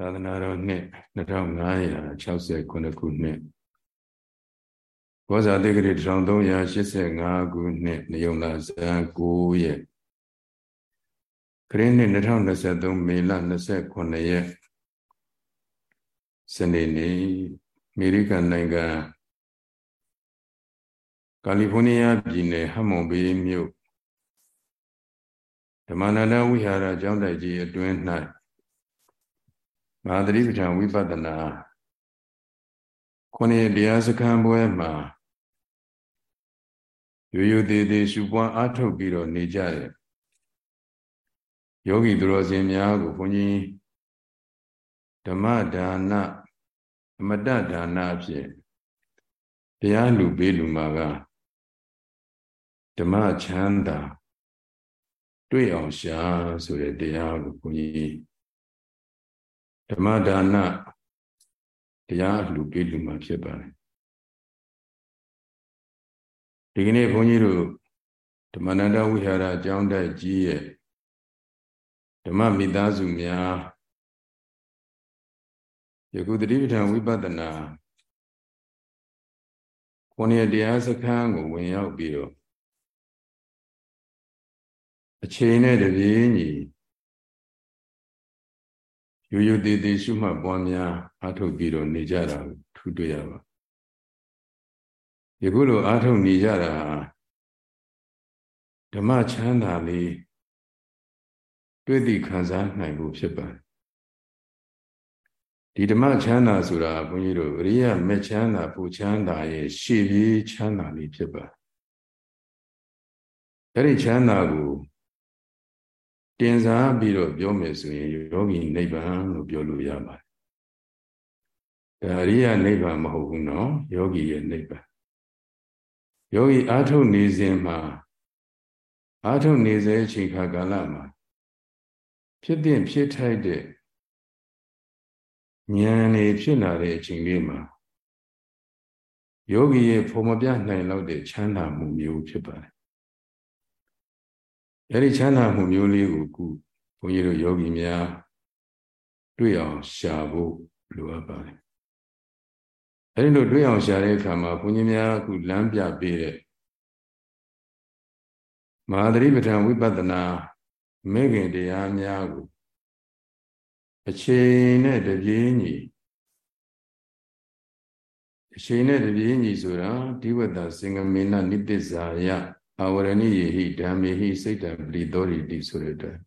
သာသနာတော်နှစ်2569ခုနှစ်ဘောဇာတိဂရိ1385ခုနှစ်နေုံလာဇန်9ရက်ခရစ်နှစ်2023မေလ29ရက်စနေနေ့အမေရိကန်နိုင်ငံကာလီဖိုးနီးယားပြည်နယ်ဟမ်မွန်ဘေးမြို့ဓမ္မနာနဝိဟာရကျောင်းတိုက်ကြီးအတွင်း၌ မဟာသတိပဋ္ဌာန်ဝိပဿနာခုနှစ်တရားစခန်းပွဲမှာရိုးရိုးသေးသေးရှုပွားအားထုတ်ပြီးတော့နေကြရဲ့ယောဂီသူတော်စင်များကိုဘုန်းကြီးဓမ္မဒါနအမတဒါနအဖြစ်တရားလူပေးလူမှာကဓမ္မချမ်းသာတွေ့အောင်ရှာဆိုတဲ့တရားကိုဘုန်းကြီး ဓမ္မဒါနတရားလူပေးလူမှာဖြစ်ပါတယ်ဒီကနေ့ဘုန်းကြီးတို့ဓမ္မနန္ဒဝိဟာရအကြောင်းတိုက်ကြီးရဲ့ဓမ္မမိသားစုများယခုတတိပဋ္ဌာန်ဝိပဿနာခုနှစ်တရားစခန်းကိုဝင်ရောက်ပြီးတော့အချိန်နဲ့တပြေးညီ ရိုးရိုးသေးသေးရှုမှတ်ပွားများအားထုတ်ပြီးတော့နေကြတာထူးတွေ့ရပါယခုလိုအားထုတ်နေကြတာဓမ္မချမ်းသာလေးတွေ့သည့်ခံစားနိုင်ဖို့ဖြစ်ပါတယ်ဒီဓမ္မချမ်းသာဆိုတာဘုန်းကြီးတို့အရိယမချမ်းသာပူချမ်းသာရဲ့ရှေ့ပြေးချမ်းသာလေးဖြစ်ပါတယ်အဲ့ဒီချမ်းသာကို တင်စားပြီးတော့ပြောမယ်ဆိုရင်ယောဂီနိဗ္ဗာန်လို့ပြောလို့ရပါတယ်ဒါအရိယနိဗ္ဗာန်မဟုတ်ဘူးနော်ယောဂီရဲ့နိဗ္ဗာန်ယောဂီအာထုတ်နေစဉ်မှာအာထုတ်နေစေအချိန်ခါကာလမှာဖြစ်တဲ့ဖြစ်ထိုက်တဲ့ဉာဏ်နေဖြစ်လာတဲ့အချိန်လေးမှာယောဂီရဲ့ဖုံမပြနိုင်လောက်တဲ့ချမ်းသာမှုမျိုးဖြစ်ပါတယ် အဲ့ဒီချမ်းသာမှုမျိုးလေးကိုခုဘုန်းကြီးတို့ယောဂီများတွေ့အောင်ရှာဖို့လိုအပ်ပါတယ်အဲ့ဒီလိုတွေ့အောင်ရှာတဲ့အခါမှာဘုန်းကြီးများခုလမ်းပြပေးတဲ့မဟာသတိပဋ္ဌာန်ဝိပဿနာမေခင်တရားများကိုအချိန်နဲ့တပြေးညီအချိန်နဲ့တပြေးညီဆိုတာဒီဝတ္တစင်္ဂမေနနိတ္တဇာယ အာဝရဏိယေဟိဓမ္မေဟိစိတ်တပရိသောရိတိဆိုတဲ့အတွက်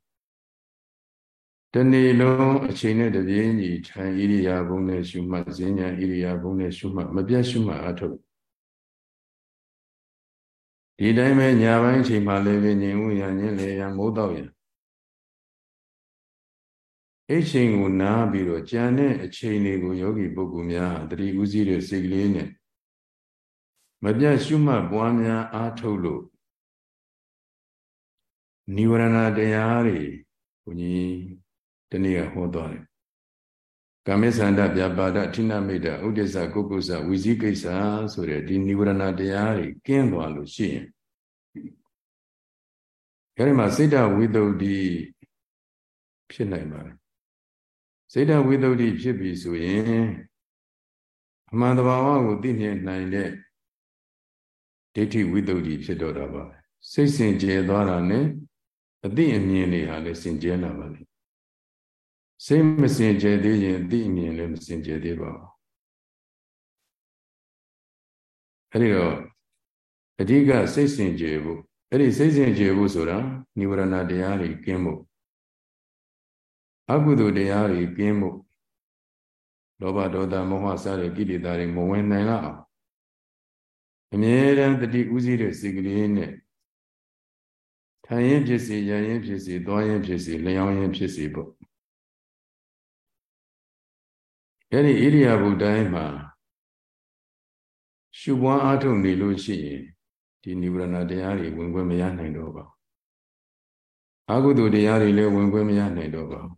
တနေ့လုံးအချိန်နဲ့တပြေးညီထိုင်ဣရိယာပုနဲ့ရှုမှတ်ဈဉ္ညာဣရိယာပုနဲ့ရှုမှတ်မပြတ်ရှုမှတ်အထုတ်ဒီတိုင်းပဲညာပိုင်းအချိန်မှလည်းပဲငြိမ်ဝရညင်းလေရမိုးတော့ရအဲ့ချိန်ကိုနားပြီးတော့ကြံတဲ့အချိန်တွေကိုယောဂီပုဂ္ဂိုလ်များတတိဥစည်းတဲ့စိတ်ကလေးနဲ့မပြတ်ရှုမှတ်ပွားများအားထုတ်လို့ နိဝရဏတရားတွေဘုန်းကြီးတနေ့ကဟောသွားတယ်ကာမေသန္တပြပါဒဌိနမိတ်တဥဒိစ္စကုက္ကုစ္စဝီဇိကိစ္စဆိုတဲ့ဒီနိဝရဏတရားတွေကင်းသွားလို့ရှိရင်အဲဒီမှာစိတ်တဝိတုဒ္ဓိဖြစ်နိုင်ပါတယ်စိတ်တဝိတုဒ္ဓိဖြစ်ပြီဆိုရင်အမှန်တဘာဝကိုသိမြင်နိုင်တဲ့ဒိဋ္ဌိဝိတုဒ္ဓိဖြစ်တော့တာပါစိတ်စင်ကြယ်သွားတာနဲ့ အသိအမြင်တွေဟာလည်းစင်ကြဲလာပါလိမ့်စိတ်မစင်ကြယ်သေးရင်အသိအမြင်လည်းမစင်ကြယ်သေးပါဘူးအဲဒီတော့အဓိကစိတ်စင်ကြယ်ဖို့အဲ့ဒီစိတ်စင်ကြယ်ဖို့ဆိုတာនិဝရဏတရားတွေကင်းဖို့အကုသိုလ်တရားတွေကင်းဖို့လောဘဒေါသမောဟစတဲ့ကိလေသာတွေမဝင်နိုင်လောက်အောင်အမြဲတမ်းတတိဥစည်းတဲ့စိတ်ကလေးနဲ့ ထိုင်ရင်ဖြစ်စီရရင်ဖြစ်စီသွားရင်ဖြစ်စီလျောင်းရင်ဖြစ်စီပေါ့အဲ့ဒီဣရိယာပုတိုင်းမှာရှုပွားအားထုတ်နေလို့ရှိရင်ဒီနိဗ္ဗာန်တရားတွေဝင်ခွင့်မရနိုင်တော့ပါဘူးအကုသိုလ်တရားတွေလည်းဝင်ခွင့်မရနိုင်တော့ပါဘူး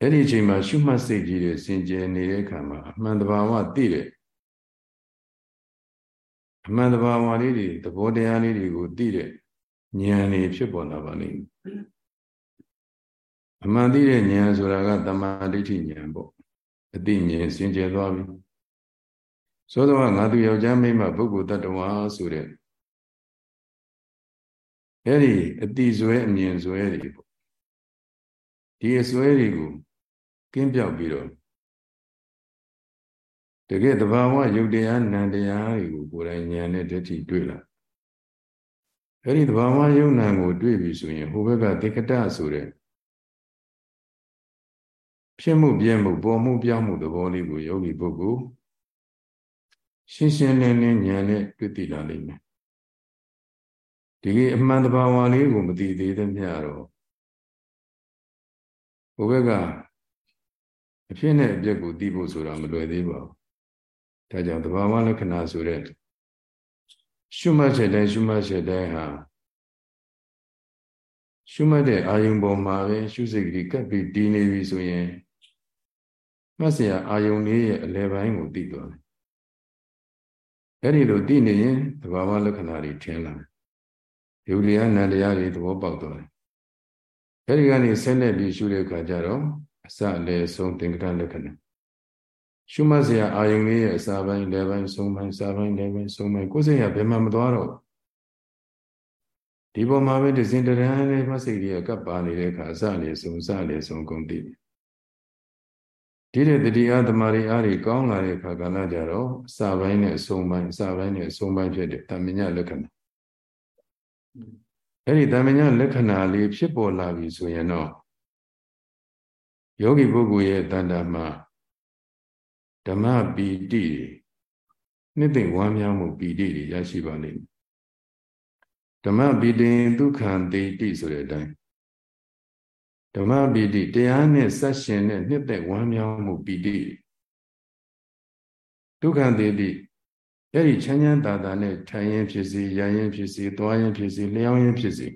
အဲ့ဒီအချိန်မှာရှုမှတ်စိတ်ကြီးတွေစင်ကြယ်နေတဲ့အခါမှာအမှန်တဘာဝသိတယ်အမှန်တဘာဝလေးတွေသဘောတရားလေးတွေကိုသိတဲ့ ဉာဏ်တွေဖြစ်ပေါ်လာပါလိမ့်မယ်အမှန်သိတဲ့ဉာဏ်ဆိုတာကတမာဒိဋ္ဌိဉာဏ်ပေါ့အသိဉာဏ်စင်ကြယ်သွားပြီသောတော်ကငါသူယောက်ျားမိန်းမပုဂ္ဂိုလ်တ attva ဆိုတဲ့အဲ့ဒီအတိဇွဲအမြင်ဇွဲတွေပေါ့ဒီအစွဲတွေကိုကင်းပြောက်ပြီးတော့တကယ်တဘာဝယုတ်တရားနံတရားတွေကိုကိုယ်တိုင်ဉာဏ်နဲ့တတိတွေ့လာ အဲ့ဒီတဘာဝယုတ်နံကိုတွေ့ပြီဆိုရင်ဟိုဘက်ကတေကတဆိုတဲ့ဖြစ်မှုပြည့်မှုပေါ်မှုပြောင်းမှုသဘောလေးကိုယောဂီပုဂ္ဂိုလ်ရှင်းရှင်းလင်းလင်းဉာဏ်နဲ့တွေ့သိလာလိမ့်မယ်ဒီကအမှန်တဘာဝလေးကိုမသိသေးတဲ့မြတ်တော့ဘုဘက်ကအဖြစ်နဲ့အပျက်ကိုသိဖို့ဆိုတာမလွယ်သေးပါဘူးဒါကြောင့်တဘာဝလက္ခဏာဆိုတဲ့ ရှုမှတ်ချက်တိုင်းရှုမှတ်ချက်တိုင်းဟာရှုမှတ်တဲ့အာယုံပေါ်မှာပဲရှုစိတ်ကလေးကပ်ပြီးတည်နေပြီဆိုရင်မှတ်စရာအာယုံလေးရဲ့အလယ်ပိုင်းကိုသိသွားတယ်။အဲဒီလိုသိနေရင်သဘာဝလက္ခဏာတွေထင်လာတယ်။ယုတ်တရားနန္တရားတွေသဘောပေါက်သွားတယ်။အဲဒီကနေဆက်လက်ပြီးရှုတဲ့အခါကျတော့အစအလယ်ဆုံးသင်္ကတလက္ခဏာ ရှုမှတ်စရာအာယုံလေးရဲ့အစာပိုင်းလယ်ပိုင်းဆုံးပိုင်းစာပိုင်းလယ်ပိုင်းဆုံးပိုင်းကိုယ်စိတ်ကဘယ်မှမသွားတော့ဒီပေါ်မှာပဲဒီစင်တရန်လေးမှတ်စိတ်ကြီးကပ်ပါနေတဲ့အခါအစအလယ်ဆုံးအစအလယ်ဆုံးကုန်သိဒီတဲ့တတိယသမารီအားတွေကောင်းလာတဲ့အခါကလည်းကြတော့အစာပိုင်းနဲ့အဆုံးပိုင်းအစာပိုင်းနဲ့အဆုံးပိုင်းဖြစ်တဲ့တမညလက္ခဏာအဲ့ဒီတမညာလက္ခဏာလေးဖြစ်ပေါ်လာပြီဆိုရင်တော့ယောဂီပုဂ္ဂိုလ်ရဲ့တဏ္ဍာမှာ ဓမ္မပီတိနှစ်သိမ့်ဝမ်းမြောက်မှုပီတိတွေရရှိပါလိမ့်မယ်ဓမ္မပီတိဒုက္ခံတေတိဆိုတဲ့အတိုင်းဓမ္မပီတိတရားနဲ့ဆက်ရှင်တဲ့နှစ်သက်ဝမ်းမြောက်မှုပီတိဒုက္ခံတေတိအဲ့ဒီချမ်းချမ်းသာသာနဲ့ထိုင်ရင်ဖြစ်စီရရင်ဖြစ်စီသွားရင်ဖြစ်စီလျှောင်းရင်ဖြစ်စီ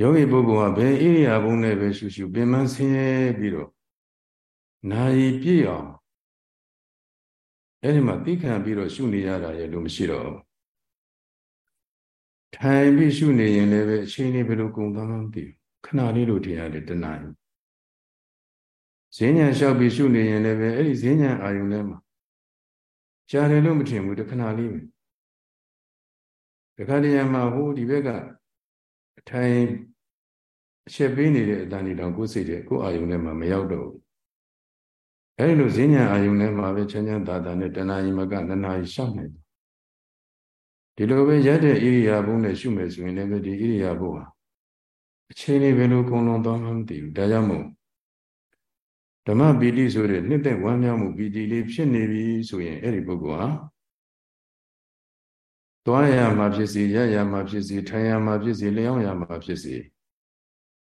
ယောဂီပုဂ္ဂိုလ်ကဘယ်ဣရိယာပုနဲ့ပဲရှုရှုပင်မဆင်းရဲပြီးတော့ နာယီပြည့်အောင်အဲ့ဒီမှာသိခံပြီးတော့ရှုနေရတာရဲ့လို့မရှိတော့ထိုင်ပြီးရှုနေရင်လည်းပဲအချိန်လေးဘယ်လိုကုန်သွားမှမသိဘူးခဏလေးလို့ထင်ရတယ်တဏှာဈဉ္ညာလျှောက်ပြီးရှုနေရင်လည်းပဲအဲ့ဒီဈဉ္ညာအာယုန်ထဲမှာရှားတယ်လို့မထင်ဘူးတခဏလေးပဲတခါတည်းမှာဟိုဒီဘက်ကအထိုင်အချက်ပေးနေတဲ့အတန်ဒီတော့ကိုယ်စိတ်တဲ့ကိုယ်အာယုန်ထဲမှာမရောက်တော့ဘူး အဲ့ဒီလိုဈဉ္ညာအာယုန်ထဲမှာပဲချမ်းချမ်းသာသာနဲ့တဏှာယိမကနနာယရှောက်နေတယ်ဒီလိုပဲရက်တဲ့ဣရိယာပုနဲ့ရှုမယ်ဆိုရင်လည်းဒီဣရိယာပုဟာအချိန်လေးဘယ်လိုကုန်လွန်သွားမှမသိဘူးဒါကြောင့်မို့ဓမ္မပီတိဆိုတဲ့နှစ်သက်ဝမ်းမြောက်မှုပီတိလေးဖြစ်နေပြီဆိုရင်အဲ့ဒီပုဂ္ဂိုလ်ဟာသွားရမှာဖြစ်စီရရမှာဖြစ်စီထိုင်ရမှာဖြစ်စီလျောင်းရမှာဖြစ်စီ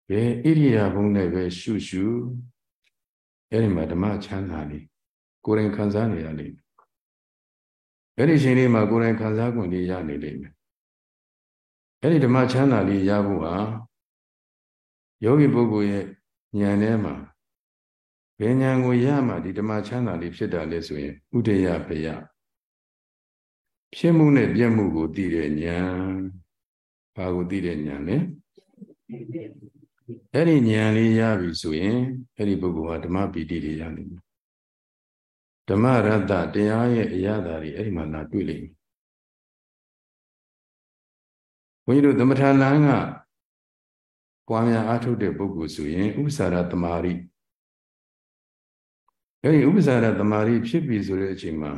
ဘယ်ဣရိယာပုနဲ့ပဲရှုရှု အဲ့ဒီမှာဓမ္မချမ်းသာလေးကိုယ်ရင်ခံစားနေရလိမ့်မယ်အဲ့ဒီချိန်လေးမှာကိုယ်ရင်ခံစား권လေးရနေလိမ့်မယ်အဲ့ဒီဓမ္မချမ်းသာလေးရဖို့ဟာယောဂီပုဂ္ဂိုလ်ရဲ့ဉာဏ်ထဲမှာဘယ်ဉာဏ်ကိုရမှဒီဓမ္မချမ်းသာလေးဖြစ်တာလဲဆိုရင်ဥဒယဘယဖြစ်မှုနဲ့ပြည့်မှုကိုသိတဲ့ဉာဏ်ဘာကိုသိတဲ့ဉာဏ်လဲ အဲ့ဒီဉာဏ်လေးရပြီဆိုရင်အဲ့ဒီပုဂ္ဂိုလ်ဟာဓမ္မပီတိတွေရနိုင်တယ်ဓမ္မရတ္တတရားရဲ့အရာတွေအဲ့ဒီမှာလာတွေ့လိမ့်မယ်ဘုန်းကြီးတို့သမထလန်းကပွားများအားထုတ်တဲ့ပုဂ္ဂိုလ်ဆိုရင်ဥပ္ပစာရတမာရိအဲဒီဥပ္ပဇာရတမာရီဖြစ်ပြီဆိုတဲ့အချိန်မှာ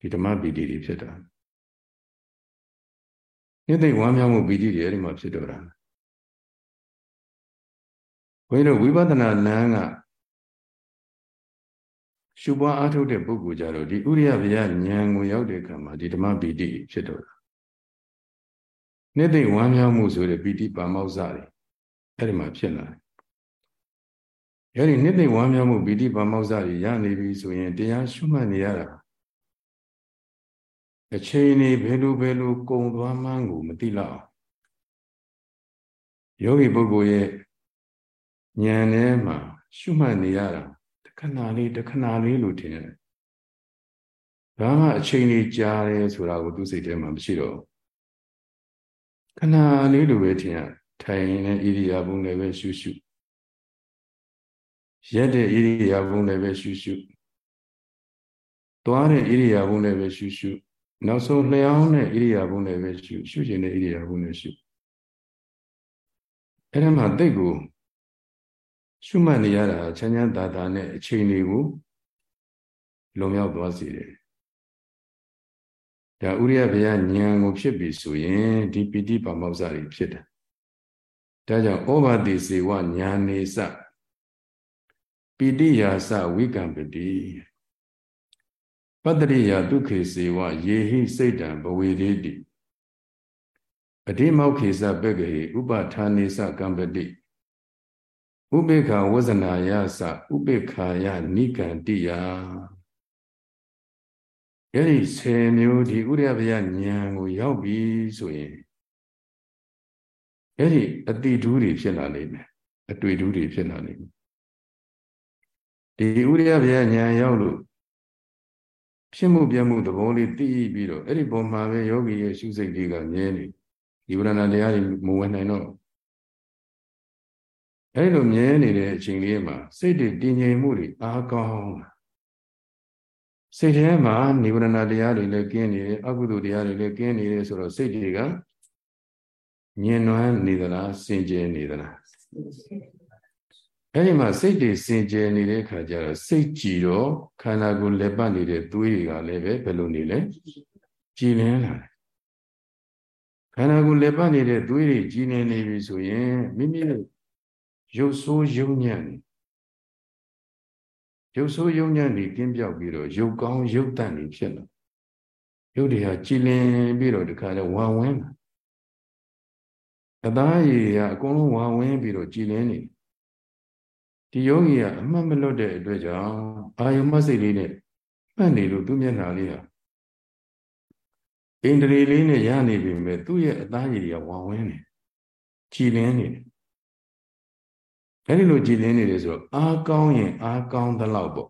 ဒီဓမ္မပီတိတွေဖြစ်တာနေ့သိဝမ်းမြောက်မှုပီတိတွေအဲဒီမှာဖြစ်တော့တာ ဘုန်းကြီးတို့ဝိပဿနာလမ်းကရှုပွားအားထုတ်တဲ့ပုဂ္ဂိုလ်ကြတော့ဒီဥရိယဗျာဉာဏ်ကိုရောက်တဲ့အခါမှာဒီဓမ္မပီတိဖြစ်တော့တာနေ့သိဝမ်းမြောက်မှုဆိုတဲ့ပီတိပါမောက္ခတွေအဲဒီမှာဖြစ်လာတယ်အဲ့ဒီနှစ်သိမ့်ဝမ်းမြောက်မှုဗီတိပါမောက္ခတွေရနေပြီဆိုရင်တရားရှုမှတ်နေရတာအချိန်နေဘယ်လိုဘယ်လိုကုံသွားမှန်းကိုမသိလောက်ယောဂီပုဂ္ဂိုလ်ရဲ့ ဉာဏ်ထဲမှာရှုမှတ်နေရတာတခဏလေးတခဏလေးလို့ထင်တယ်ဘာမှအချိန်ကြီးကြာတယ်ဆိုတာကိုသူစိတ်ထဲမှာမရှိတော့ခဏလေးလိုပဲထင်ရထထိုင်နေတဲ့ဣရိယာပုနဲ့ပဲရှုရှုရက်တဲ့ဣရိယာပုနဲ့ပဲရှုရှုသွားတဲ့ဣရိယာပုနဲ့ပဲရှုရှုနောက်ဆုံးလျှောင်းတဲ့ဣရိယာပုနဲ့ပဲရှုရှုခြင်းတဲ့ဣရိယာပုနဲ့ရှုအဲ့ဒါမှတိတ်ကို ရှုမှတ်နေရတာချမ်းချမ်းသာသာနဲ့အချိန်တွေကိုလုံမြောက်သွားစေတယ်ဒါဥရိယဘုရားဉာဏ်ကိုဖြစ်ပြီဆိုရင်ဒီပိဋိပါမောဇ္ဇတွေဖြစ်တယ်ဒါကြောင့်ဩဘာတိစေဝညာနေစပိဋိယာစဝိကံပတိပတ္တရိယာဒုက္ခေစေဝယေဟိစိတ်တံဘဝေရေတိအတိမောက္ခေစပက္ခေဥပဌာနေစကံပတိ ဥပေက္ခဝဇနာယစဥပေက္ခာယနိကန္တိယအဲ့ဒီ10မျိုးဒီဥရဗျာဉာဏ်ကိုရောက်ပြီဆိုရင်အဲ့ဒီအတိဒူးတွေဖြစ်လာနိုင်မယ်အတွေ့ဒူးတွေဖြစ်လာနိုင်မယ်ဒီဥရဗျာဉာဏ်ရောက်လို့ဖြစ်မှုပြမှုသဘောလေးသိပြီးတော့အဲ့ဒီပုံမှာပဲယောဂီရဲ့ရှုစိတ်လေးကမြဲနေဒီဝရဏတရားတွေမဝင်နိုင်တော့ အဲ့လိုမြဲနေတဲ့အချိန်လေးမှာစိတ်တွေတည်ငြိမ်မှုတွေအားကောင်းစိတ်ထဲမှာနိဗ္ဗာန်တရားတွေလည်းကင်းနေတယ်အကုသိုလ်တရားတွေလည်းကင်းနေတယ်ဆိုတော့စိတ်တွေကညင်နွမ်းနေသလားစင်ကြယ်နေသလားအဲဒီမှာစိတ်တွေစင်ကြယ်နေတဲ့အခါကျတော့စိတ်ကြည်တော့ခန္ဓာကိုယ်လက်ပတ်နေတဲ့သွေးတွေကလည်းပဲဘယ်လိုနေလဲကြည်လင်းလာတယ်ခန္ဓာကိုယ်လက်ပတ်နေတဲ့သွေးတွေကြည်လင်းနေပြီဆိုရင်မိမိရဲ့ ရုပ်ဆိုးယုံညံ့နေရုပ်ဆိုးယုံညံ့နေကင်းပြောက်ပြီးတော့ရုပ်ကောင်းရုပ်တန့်နေဖြစ်လာရုပ်တွေဟာကြည်လင်ပြီးတော့ဒီခါကျဝါဝင်းလာအသားရည်ကအကုန်လုံးဝါဝင်းပြီးတော့ကြည်လင်နေဒီယောဂီကအမှတ်မလွတ်တဲ့အတွက်ကြောင့်အာယုမစိတ်လေးနဲ့မှတ်နေလို့သူ့မျက်နှာလေးဟာဣန္ဒြေလေးနဲ့ရနေပြီမဲ့သူ့ရဲ့အသားရည်တွေကဝါဝင်းနေကြည်လင်နေတယ် အဲ့ဒီလိုကြည်လင်းနေတယ်ဆိုတော့အားကောင်းရင်အားကောင်းသလောက်ပေါ့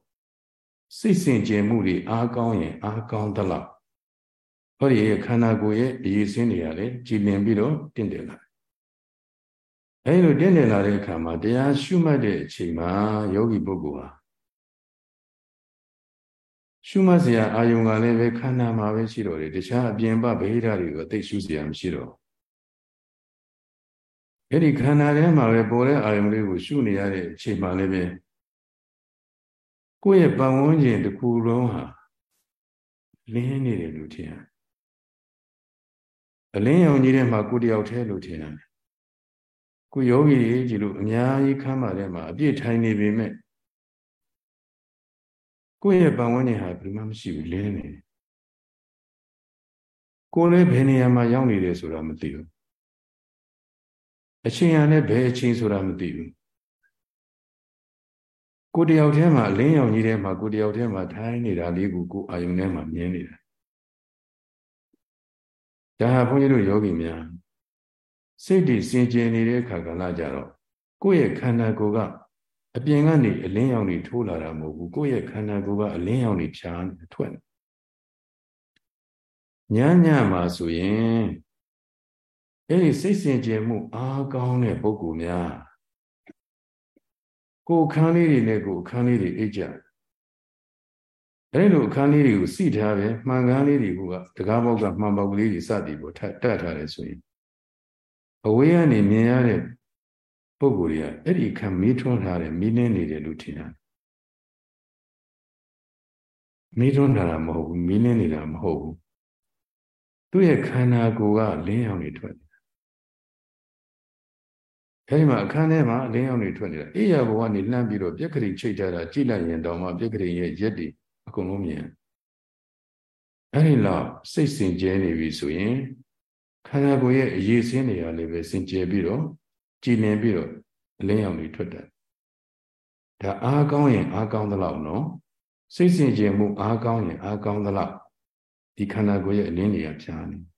စိတ်စင်ကြယ်မှုတွေအားကောင်းရင်အားကောင်းသလောက်ဟောဒီခန္ဓာကိုယ်ရဲ့အရေးစင်းတွေကလည်းကြည်လင်ပြီးတော့တင့်တယ်လာအဲ့လိုတင့်တယ်လာတဲ့အခါမှာတရားရှုမှတ်တဲ့အချိန်မှာယောဂီပုဂ္ဂိုလ်ဟာရှုမှတ်စရာအာယုံကလည်းပဲခန္ဓာမှာပဲရှိတော့တယ်တခြားအပြင်ပဗေဒတွေကိုသိရှုစရာမရှိတော့ အဲ့ဒီခန္ဓာထဲမှာပဲပေါ်တဲ့အာယုံလေးကိုရှုနေရတဲ့အချိန်မှလည်းပဲကိုယ့်ရဲ့ပတ်ဝန်းကျင်တစ်ခုလုံးဟာလင်းနေတယ်လို့ထင်ရတယ်အလင်းရောင်ကြီးထဲမှာကိုတယောက်တည်းလို့ထင်ရတယ်ကိုယောဂီကြီးဒီလိုအများကြီးခမ်းပါထဲမှာအပြည့်ထိုင်နေပေမဲ့ကိုယ့်ရဲ့ပတ်ဝန်းကျင်ဟာဘယ်မှမရှိဘူးလင်းနေတယ်ကိုယ်လည်းဘယ်နေရာမှာရောက်နေတယ်ဆိုတာမသိဘူး အချိန်ရလည်းဘယ်အချိန်ဆိုတာမသိဘူးကိုတယောက်တည်းမှာလင်းရောင်ကြီးထဲမှာကိုတယောက်တည်းမှာထိုင်နေတာလေးကိုကိုအာယုန်ထဲမှာမြင်နေတာဒါဟာဘုန်းကြီးတို့ယောဂီများစိတ်တည်စင်ကြယ်နေတဲ့အခါကလည်းကြတော့ကိုယ့်ရဲ့ခန္ဓာကိုယ်ကအပြင်ကနေအလင်းရောင်တွေထိုးလာတာမဟုတ်ဘူးကိုယ့်ရဲ့ခန္ဓာကိုယ်ကအလင်းရောင်တွေဖြာထွက်ညညမှာဆိုရင် အဲ့ဒီစိတ်စင်ကြယ်မှုအားကောင်းတဲ့ပုဂ္ဂိုလ်များကိုယ်ခန်းလေးတွေနဲ့ကိုယ်အခန်းလေးတွေအိတ်ကြအဲ့လိုအခန်းလေးတွေကိုစီထားပဲမှန်ကန်းလေးတွေကတကားဘောက်ကမှန်ပေါက်ကလေးတွေစသည်ပေါ်တက်ထားတယ်ဆိုရင်အဝေးကနေမြင်ရတဲ့ပုဂ္ဂိုလ်တွေကအဲ့ဒီခံမီးထွန်းထားတဲ့မီးလင်းနေတယ်လို့ထင်ရတယ်မီးထွန်းထားတာမဟုတ်ဘူးမီးလင်းနေတာမဟုတ်ဘူးသူ့ရဲ့ခန္ဓာကိုယ်ကလင်းအောင်နေထွက် အဲဒီမှာအခန်းထဲမှာအလင်းရောင်တွေထွက်နေတာအေးရဘဝကနေလှမ်းပြီးတော့ပြက်ကလေးချိတ်ထားတာကြည့်လိုက်ရင်တော့မှပြက်ကလေးရဲ့ရက်တွေအကုန်လုံးမြင်အဲဒီလောက်စိတ်စင်ကြဲနေပြီဆိုရင်ခန္ဓာကိုယ်ရဲ့အရေးစင်းတွေရလည်းပဲစင်ကြဲပြီးတော့ကြည်လင်ပြီးတော့အလင်းရောင်တွေထွက်တယ်ဒါအားကောင်းရင်အားကောင်းသလောက်နော်စိတ်စင်ကြယ်မှုအားကောင်းရင်အားကောင်းသလောက်ဒီခန္ဓာကိုယ်ရဲ့အလင်းတွေကဖြာနေတ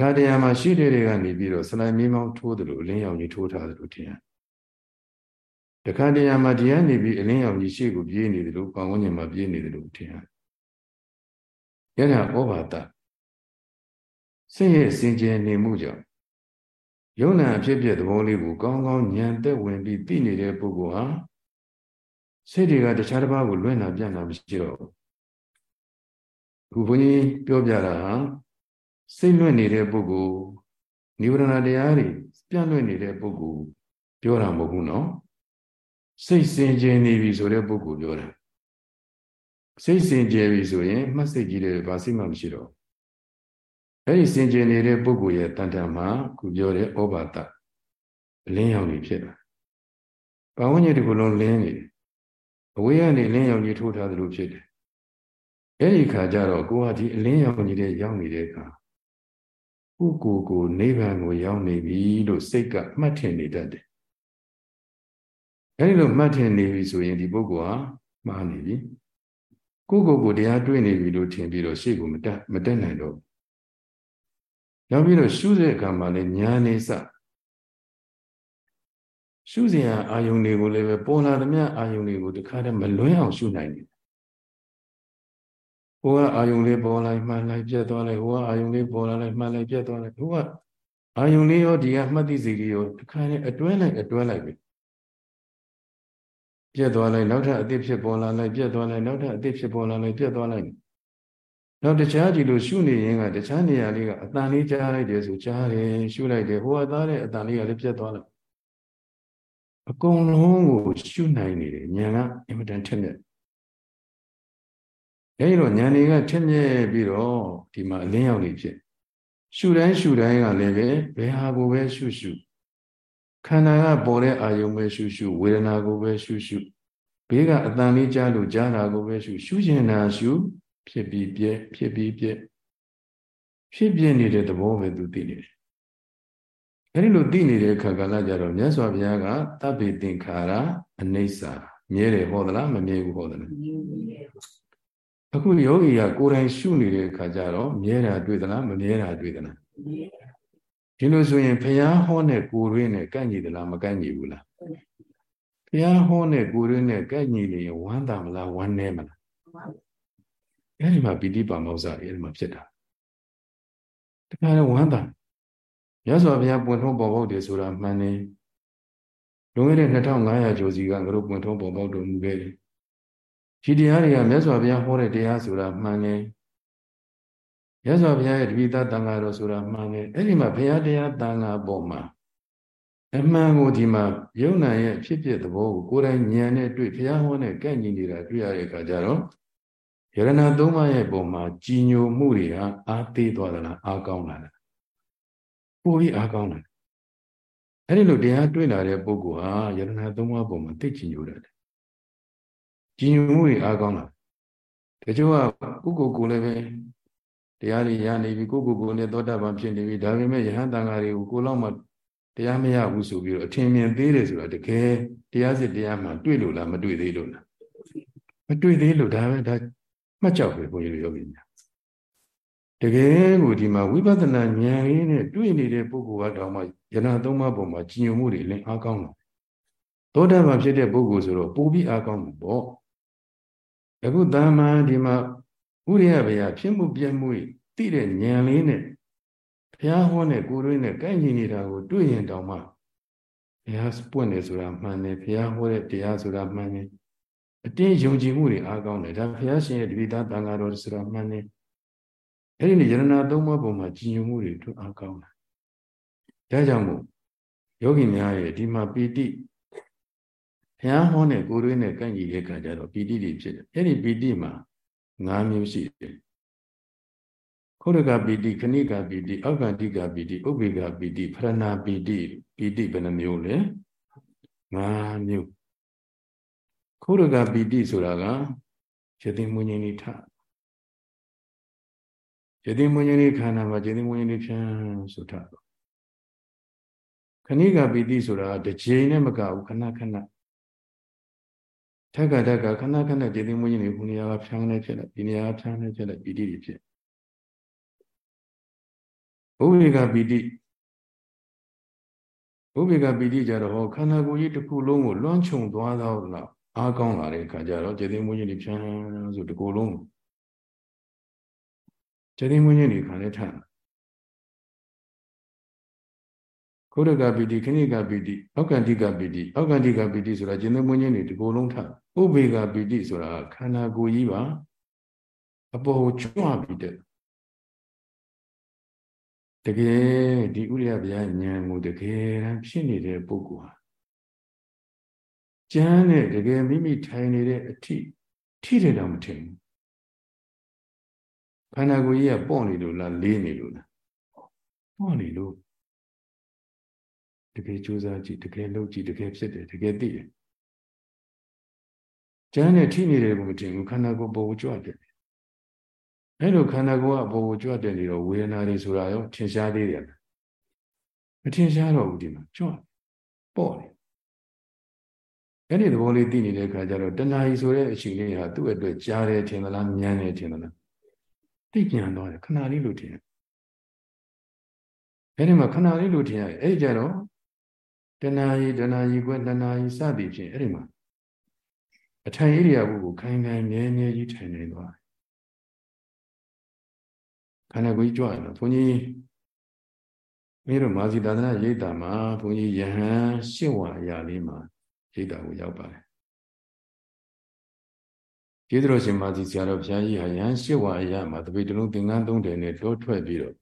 ခါတရံမှာရှိတဲ့တွေကနေပြီးတော့စလိုက်မီးမောင်းထိုးတယ်လို့အလင်းရောင်ကြီးထိုးထားတယ်လို့ထင်ရတခါတရံမှာဒီကနေပြီးအလင်းရောင်ကြီးရှေ့ကိုပြေးနေတယ်လို့ပတ်ဝန်းကျင်မှာပြေးနေတယ်လို့ထင်ရရတာဩဘာတစိတ်ရဲ့စင်ကြယ်နေမှုကြောင့်ယုံနာအဖြစ်ပြသဘောလေးကိုကောင်းကောင်းဉာဏ်သက်ဝင်ပြီးသိနေတဲ့ပုဂ္ဂိုလ်ဟာစိတ်တွေကတခြားတစ်ပါးကိုလွင့်တာပြန်တာမရှိတော့ဘူးခုဘုန်းကြီးပြောပြတာဟာ စိတ်လွင့်နေတဲ့ပုဂ္ဂိုလ်နိဗ္ဗာန်တရားတွေပြန့်လွင့်နေတဲ့ပုဂ္ဂိုလ်ပြောတာမဟုတ်ဘူးနော်စိတ်စင်ကြယ်နေပြီဆိုတဲ့ပုဂ္ဂိုလ်ပြောတာစိတ်စင်ကြယ်ပြီဆိုရင်မှတ်စိတ်ကြီးတယ်ဘာစိတ်မှမရှိတော့အဲ့ဒီစင်ကြယ်နေတဲ့ပုဂ္ဂိုလ်ရဲ့တန်တန်မှာခုပြောတဲ့ဩဘာတလင်းရောင်နေဖြစ်တာ။ဘာဝဉ္ဇဉ်တစ်ခုလုံးလင်းနေတယ်။အဝေးကနေလင်းရောင်ကြီးထိုးထားသလိုဖြစ်တယ်။အဲ့ဒီခါကျတော့ကိုဟာဒီအလင်းရောင်ကြီးတဲ့ရောက်နေတဲ့အခါ ကိုကိုကိုနိဗ္ဗာန်ကိုရောက်နေပြီလို့စိတ်ကမှတ်ထင်နေတတ်တယ်။အဲ့ဒီလိုမှတ်ထင်နေပြီဆိုရင်ဒီပုဂ္ဂိုလ်ဟာမှားနေပြီ။ကိုကိုကိုတရားတွေ့နေပြီလို့ထင်ပြီးတော့ရှေ့ကိုမတက်မတက်နိုင်တော့နောက်ပြီးတော့ရှုတဲ့အခါမှာလည်းညာနေစရှုစရာအာယုန်တွေကိုလည်းပဲပေါ်လာသမျှအာယုန်တွေကိုတခါတည်းမလွဲအောင်ရှုနိုင်တယ် ဟိုကအာယုန်လေးပေါ်လိုက်မှန်လိုက်ပြတ်သွားလိုက်ဟိုကအာယုန်လေးပေါ်လာလိုက်မှန်လိုက်ပြတ်သွားလိုက်ဟိုကအာယုန်လေးရောဒီကမှတ်သိစိတ်လေးရောတခါတည်းအတွဲလိုက်အတွဲလိုက်ပဲပြတ်သွားလိုက်နောက်ထပ်အသစ်ဖြစ်ပေါ်လာလိုက်ပြတ်သွားလိုက်နောက်ထပ်အသစ်ဖြစ်ပေါ်လာလိုက်ပြတ်သွားလိုက်နောက်တခြားကြည့်လို့ရှုနေရင်ကတခြားနေရာလေးကအတန်လေးကြားလိုက်တယ်ဆိုကြားတယ်ရှုလိုက်တယ်ဟိုကသားတဲ့အတန်လေးကလည်းပြတ်သွားလိုက်အကုန်လုံးကိုရှုနိုင်နေတယ်ဉာဏ်ကအင်မတန်ထက်မြက် အဲဒီတော့ဉာဏ်တွေကထက်မြက်ပြီးတော့ဒီမှာအလင်းရောက်နေဖြစ်ရှုတိုင်းရှုတိုင်းကလည်းပဲဘယ်ဟာကိုပဲရှုရှုခန္ဓာကပေါ်တဲ့အာယုံပဲရှုရှုဝေဒနာကိုပဲရှုရှုဘေးကအတန်လေးကြားလို့ကြားတာကိုပဲရှုရှုရင်နာရှု ဖြစ်ပြီးပြက်ဖြစ်ပြီးပြက်ဖြစ်ပြနေတဲ့သဘောပဲသူသိနေတယ်အဲဒီလိုသိနေတဲ့ခါကလာကြတော့မြတ်စွာဘုရားကတပ်ပိသင်္ခါရအနိစ္စမြဲတယ်ဟောသလားမမြဲဘူးဟောသလား အခုယောဂီကကိုယ်တိုင်ရှုနေတဲ့ခါကျတော့မြဲတာတွေ့သလားမမြဲတာတွေ့သလားဒီလိုဆိုရင်ဘုရားဟောတဲ့ကိုယ်ရင်းနဲ့ကန့်ညီသလားမကန့်ညီဘူးလားဘုရားဟောတဲ့ကိုယ်ရင်းနဲ့ကန့်ညီနေရင်ဝမ်းသာမလားဝမ်းနည်းမလားအဲ့ဒီမှာပိဋိပါမောဇ္ဇအဲ့ဒီမှာဖြစ်တာတခါတော့ဝမ်းသာရသော်ဘုရားပွင့်ထုံးပေါ်ပေါက်တယ်ဆိုတာမှန်တယ်လွန်ခဲ့တဲ့2500ကျော်စီကငါတို့ပွင့်ထုံးပေါ်ပေါက်တော်မူခဲ့တယ် ဒီတရားတွေကမြတ်စွာဘုရားဟောတဲ့တရားဆိုတာမှန်တယ်ရသော်ဘုရားရဲ့တပိသတန်ဃာတော်ဆိုတာမှန်တယ်အဲ့ဒီမှာဘုရားတရားတန်ဃာပေါ်မှာအမှန်ကိုဒီမှာယုံနာရဲ့ဖြစ်ဖြစ်သဘောကိုကိုယ်တိုင်ဉာဏ်နဲ့တွေ့ဘုရားဟောတဲ့ကဲ့ညီနေတာတွေ့ရတဲ့အခါကျတော့ယရဏသုံးပါးရဲ့ပုံမှာကြည်ညိုမှုတွေကအားသေးသွားသလားအားကောင်းလာလားပိုပြီးအားကောင်းလာအဲ့ဒီလိုတရားတွေ့လာတဲ့ပုဂ္ဂိုလ်ဟာယရဏသုံးပါးပုံမှာသိကြည်ညိုတယ် ကြည်ညိုမှုတွေအားကောင်းလာတချို့ကကိုကိုကိုလည်းပဲတရားတွေရနေပြီကိုကိုကိုလည်းသောတာပန်ဖြစ်နေပြီဒါပေမဲ့ယဟန်တန်ဃာတွေကိုကိုလောက်မှတရားမရဘူးဆိုပြီးတော့အထင်မြင်သေးတယ်ဆိုတာတကယ်တရားစစ်တရားမှတွေ့လို့လားမတွေ့သေးလို့လားမတွေ့သေးလို့ဒါပဲဒါမှတ်ကြောက်ပဲဘုန်းကြီးတို့ယောဂီများတကယ်ကိုဒီမှာဝိပဿနာဉာဏ်လေးနဲ့တွေ့နေတဲ့ပုဂ္ဂိုလ်ကတော့မှယနာသုံးပါးပုံမှာကြည်ညိုမှုတွေလည်းအားကောင်းတယ်သောတာပန်ဖြစ်တဲ့ပုဂ္ဂိုလ်ဆိုတော့ပိုပြီးအားကောင်းမှာပေါ့ အခုတာမန်ဒီမှာဥရိယဘယဖြစ်မှုပြည့်မှုသိတဲ့ဉာဏ်လေးနဲ့ဘုရားဟောတဲ့ကိုယ်တွင်းနဲ့ကိုက်ညီနေတာကိုတွေ့ရင်တောင်မှဘုရားပွင့်တယ်ဆိုတာမှန်တယ်ဘုရားဟောတဲ့တရားဆိုတာမှန်တယ်အတင်းယုံကြည်မှုတွေအားကောင်းတယ်ဒါဘုရားရှင်ရဲ့တပိသားတန်ဃာတော်ဆိုတာမှန်တယ်အဲ့ဒီနေယရဏသုံးပါးပုံမှာကြည်ညိုမှုတွေတို့အားကောင်းတာဒါကြောင့်မို့ယောဂီများရဲ့ဒီမှာပီတိဘု ရားဟောတဲ့ကိုယ်တွင်းနဲ့ကန့်ညီတဲ့ခါကျတော့ပီတိတွေဖြစ်တယ်အဲ့ဒီပီတိမှာ၅မျိုးရှိတယ်ခုရကပီတိခဏိကပီတိအောက်ကတိကပီတိဥပ္ပေကပီတိဖရဏပီတိပီတိဘယ်နှမျိုးလဲ၅မျိုးခုရကပီတိဆိုတာကယတိမွဉ္ဇင်းလေးထယတိမွဉ္ဇင်းလေးခန္ဓာမှာယတိမွဉ္ဇင်းလေးဖြန်းဆိုထခဏိကပီတိဆိုတာတစ်ချိန်နဲ့မကဘူးခဏခဏ ထက်ကတက်ကခဏခဏယတိမွဉ္ဇင်းလေးခုနေရာကဖြန်းနေဖြစ်လိုက်ဒီနေရာကဖြန်းနေဖြစ်လိုက်ပီတိတွေဖြစ်ဘုဝေကပီတိဘုဝေကပီတိကြတော့ဟောခန္ဓာကိုယ်ကြီးတစ်ခုလုံးကိုလွှမ်းခြုံသွားတော့လားအားကောင်းလာတဲ့အခါကျတော့ကျေသိမွေးကြီးတွေဖြန်းဆိုတကူလုံးကျေသိမွေးကြီးတွေခံလဲထခုရကပိတိခဏိကပိတိအောက်ကန္တိကပိတိအောက်ကန္တိကပိတိဆိုတာကျင်သမွင်းချင်းတွေဒီကိုယ်လုံးထ ဥပေကပိတိဆိုတာခန္ဓာကိုယ်ကြီးပါအပေါ်ကြွပြီးတဲ့တကယ်ဒီဥရိယဗျာဉာဏ်ကိုတကယ်တမ်းဖြစ်နေတဲ့ပုဂ္ဂိုလ်ဟာကျမ်းနဲ့တကယ်မိမိထိုင်နေတဲ့အထိထိတယ်တော့မထင်ဘူးခန္ဓာကိုယ်ကြီးကပေါ့နေလို့လားလေးနေလို့လားပေါ့နေလို့တကယ်ကြိုးစားကြည့်တကယ်လုပ်ကြည့်တကယ်ဖြစ်တယ်တကယ်သိတယ် ကျမ်းနဲ့ထိနေတယ်ကိုမထင်ဘူးခန္ဓာကိုယ်ပေါ်ကြွတယ်အဲ့လိုခန္ဓာကိုယ်ကပေါ်ကြွတယ်နေတော့ဝေဒနာတွေဆိုတာရောထင်ရှားသေးတယ်မထင်ရှားတော့ဘူးဒီမှာကြွပေါ့တယ်အဲ့ဒီသဘောလေးသိနေတဲ့အခါကျတော့တဏှာကြီးဆိုတဲ့အချိန်လေးဟာသူ့အတွက်ကြားတယ်ထင်သလားဉာဏ်တယ်ထင်သလားသိပြန်သွားတယ်ခဏလေးလို့ထင်တယ်အဲ့ဒီမှာခဏလေးလို့ထင်ရတယ်အဲ့ဒီကြတော့တဏှာကြီးတဏှာကြီးကွယ်တဏှာကြီးစသည်ဖြင့်အဲ့ဒီမှာ အထိုင်ဣရိယာပုကိုခိုင်ခိုင်မြဲမြဲကြီးထိုင်နေသွားတယ်ခန္ဓာကိုယ်ကြွရင်တော့ဘုန်းကြီးမင်းတို့မာဇီသာသနာရိပ်တာမှာဘုန်းကြီးယဟန်ရှစ်ဝါအရာလေးမှာရိပ်တာကိုရောက်ပါတယ်ကျေးဇူးတော်ရှင်မာဇီဆရာတော်ဘုရားကြီးဟာယဟန်ရှစ်ဝါအရာမှာတပိတလုံးသင်္ကန်းသုံးတယ်နဲ့တောထွက်ပြီးတော့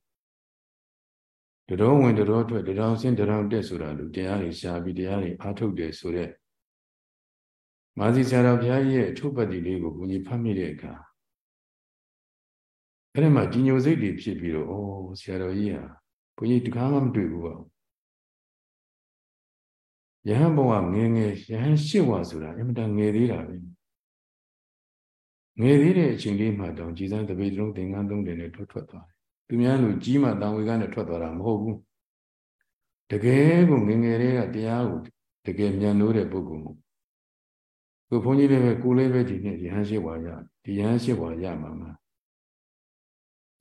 တတော်ဝင်တတော်ထွက်တတော်ဆင်းတတော်တက်ဆိုတာလူတရားတွေရှားပြီးတရားတွေအားထုတ်တယ်ဆိုတော့ မာဇီဆရာတော်ဘုရားကြီးရဲ့အထုပ္ပတ္တိလေးကိုဘုန်းကြီးဖတ်မိတဲ့အခါအဲ့ဒီမှာကြီးညိုစိတ်တွေဖြစ်ပြီးတော့ဩဆရာတော်ကြီးဟာဘုန်းကြီးတကားမှမတွေ့ဘူးပေါ့ယဟန်ဘဝငယ်ငယ်ယဟန်ရှစ်ဝါဆိုတာအင်မတန်ငယ်သေးတာပဲငယ်သေးတဲ့အချိန်လေးမှတောင်ကြည်စမ်းတပေလုံးသင်္ကန်းသုံးတယ်နဲ့ထွက်ထွက်သွားတယ်သူများလူကြီးမှတန်ဝေကနေထွက်သွားတာမဟုတ်ဘူးတကယ်ကိုငငယ်လေးကတရားကိုတကယ်မြန်လို့တဲ့ပုဂ္ဂိုလ်ကို ကိုဘုန်းကြီးလည်းပဲကိုလေးပဲဒီနေ့ရဟန်းရှိဝါရဒီရဟန်းရှိဝါရမှာမှာ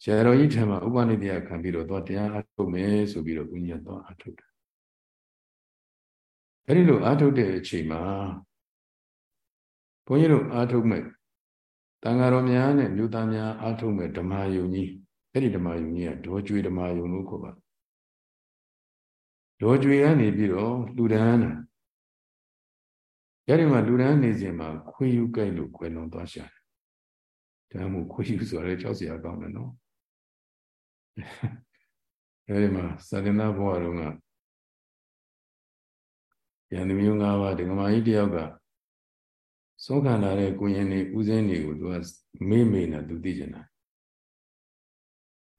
ဆရာတော်ကြီးထံမှာဥပနိဒေယခံပြီးတော့သွားတရားအထုတ်မယ်ဆိုပြီးတော့ဘုန်းကြီးကသွားအထုတ်တယ်အဲဒီလိုအထုတ်တဲ့အချိန်မှာဘုန်းကြီးတို့အထုတ်မဲ့တန်ဃာတော်များနဲ့လူသားများအထုတ်မဲ့ဓမ္မယုံကြီးအဲ့ဒီဓမ္မယုံကြီးကဒေါ်ကျွေဓမ္မယုံလို့ခေါ်ပါဒေါ်ကျွေကနေပြီးတော့လူဒန်းတာ အဲ့ဒီမှာလူဒန်းနေစဉ်မှာခွေယူကြိုက်လို့ခွေလွန်သွားရှာတယ်ဒါမှမဟုတ်ခွေယူဆိုရဲကြောက်စရာကောင်းတယ်နော်အဲဒီမှာသက္ကနာဘဝတုန်းကယန္တမျိုး၅ပါးဒကမာကြီးတယောက်ကသုံးခံလာတဲ့ကိုရင်နေဥစဉ်တွေကိုသူကမေးမေးနေသူသိကျင်တာ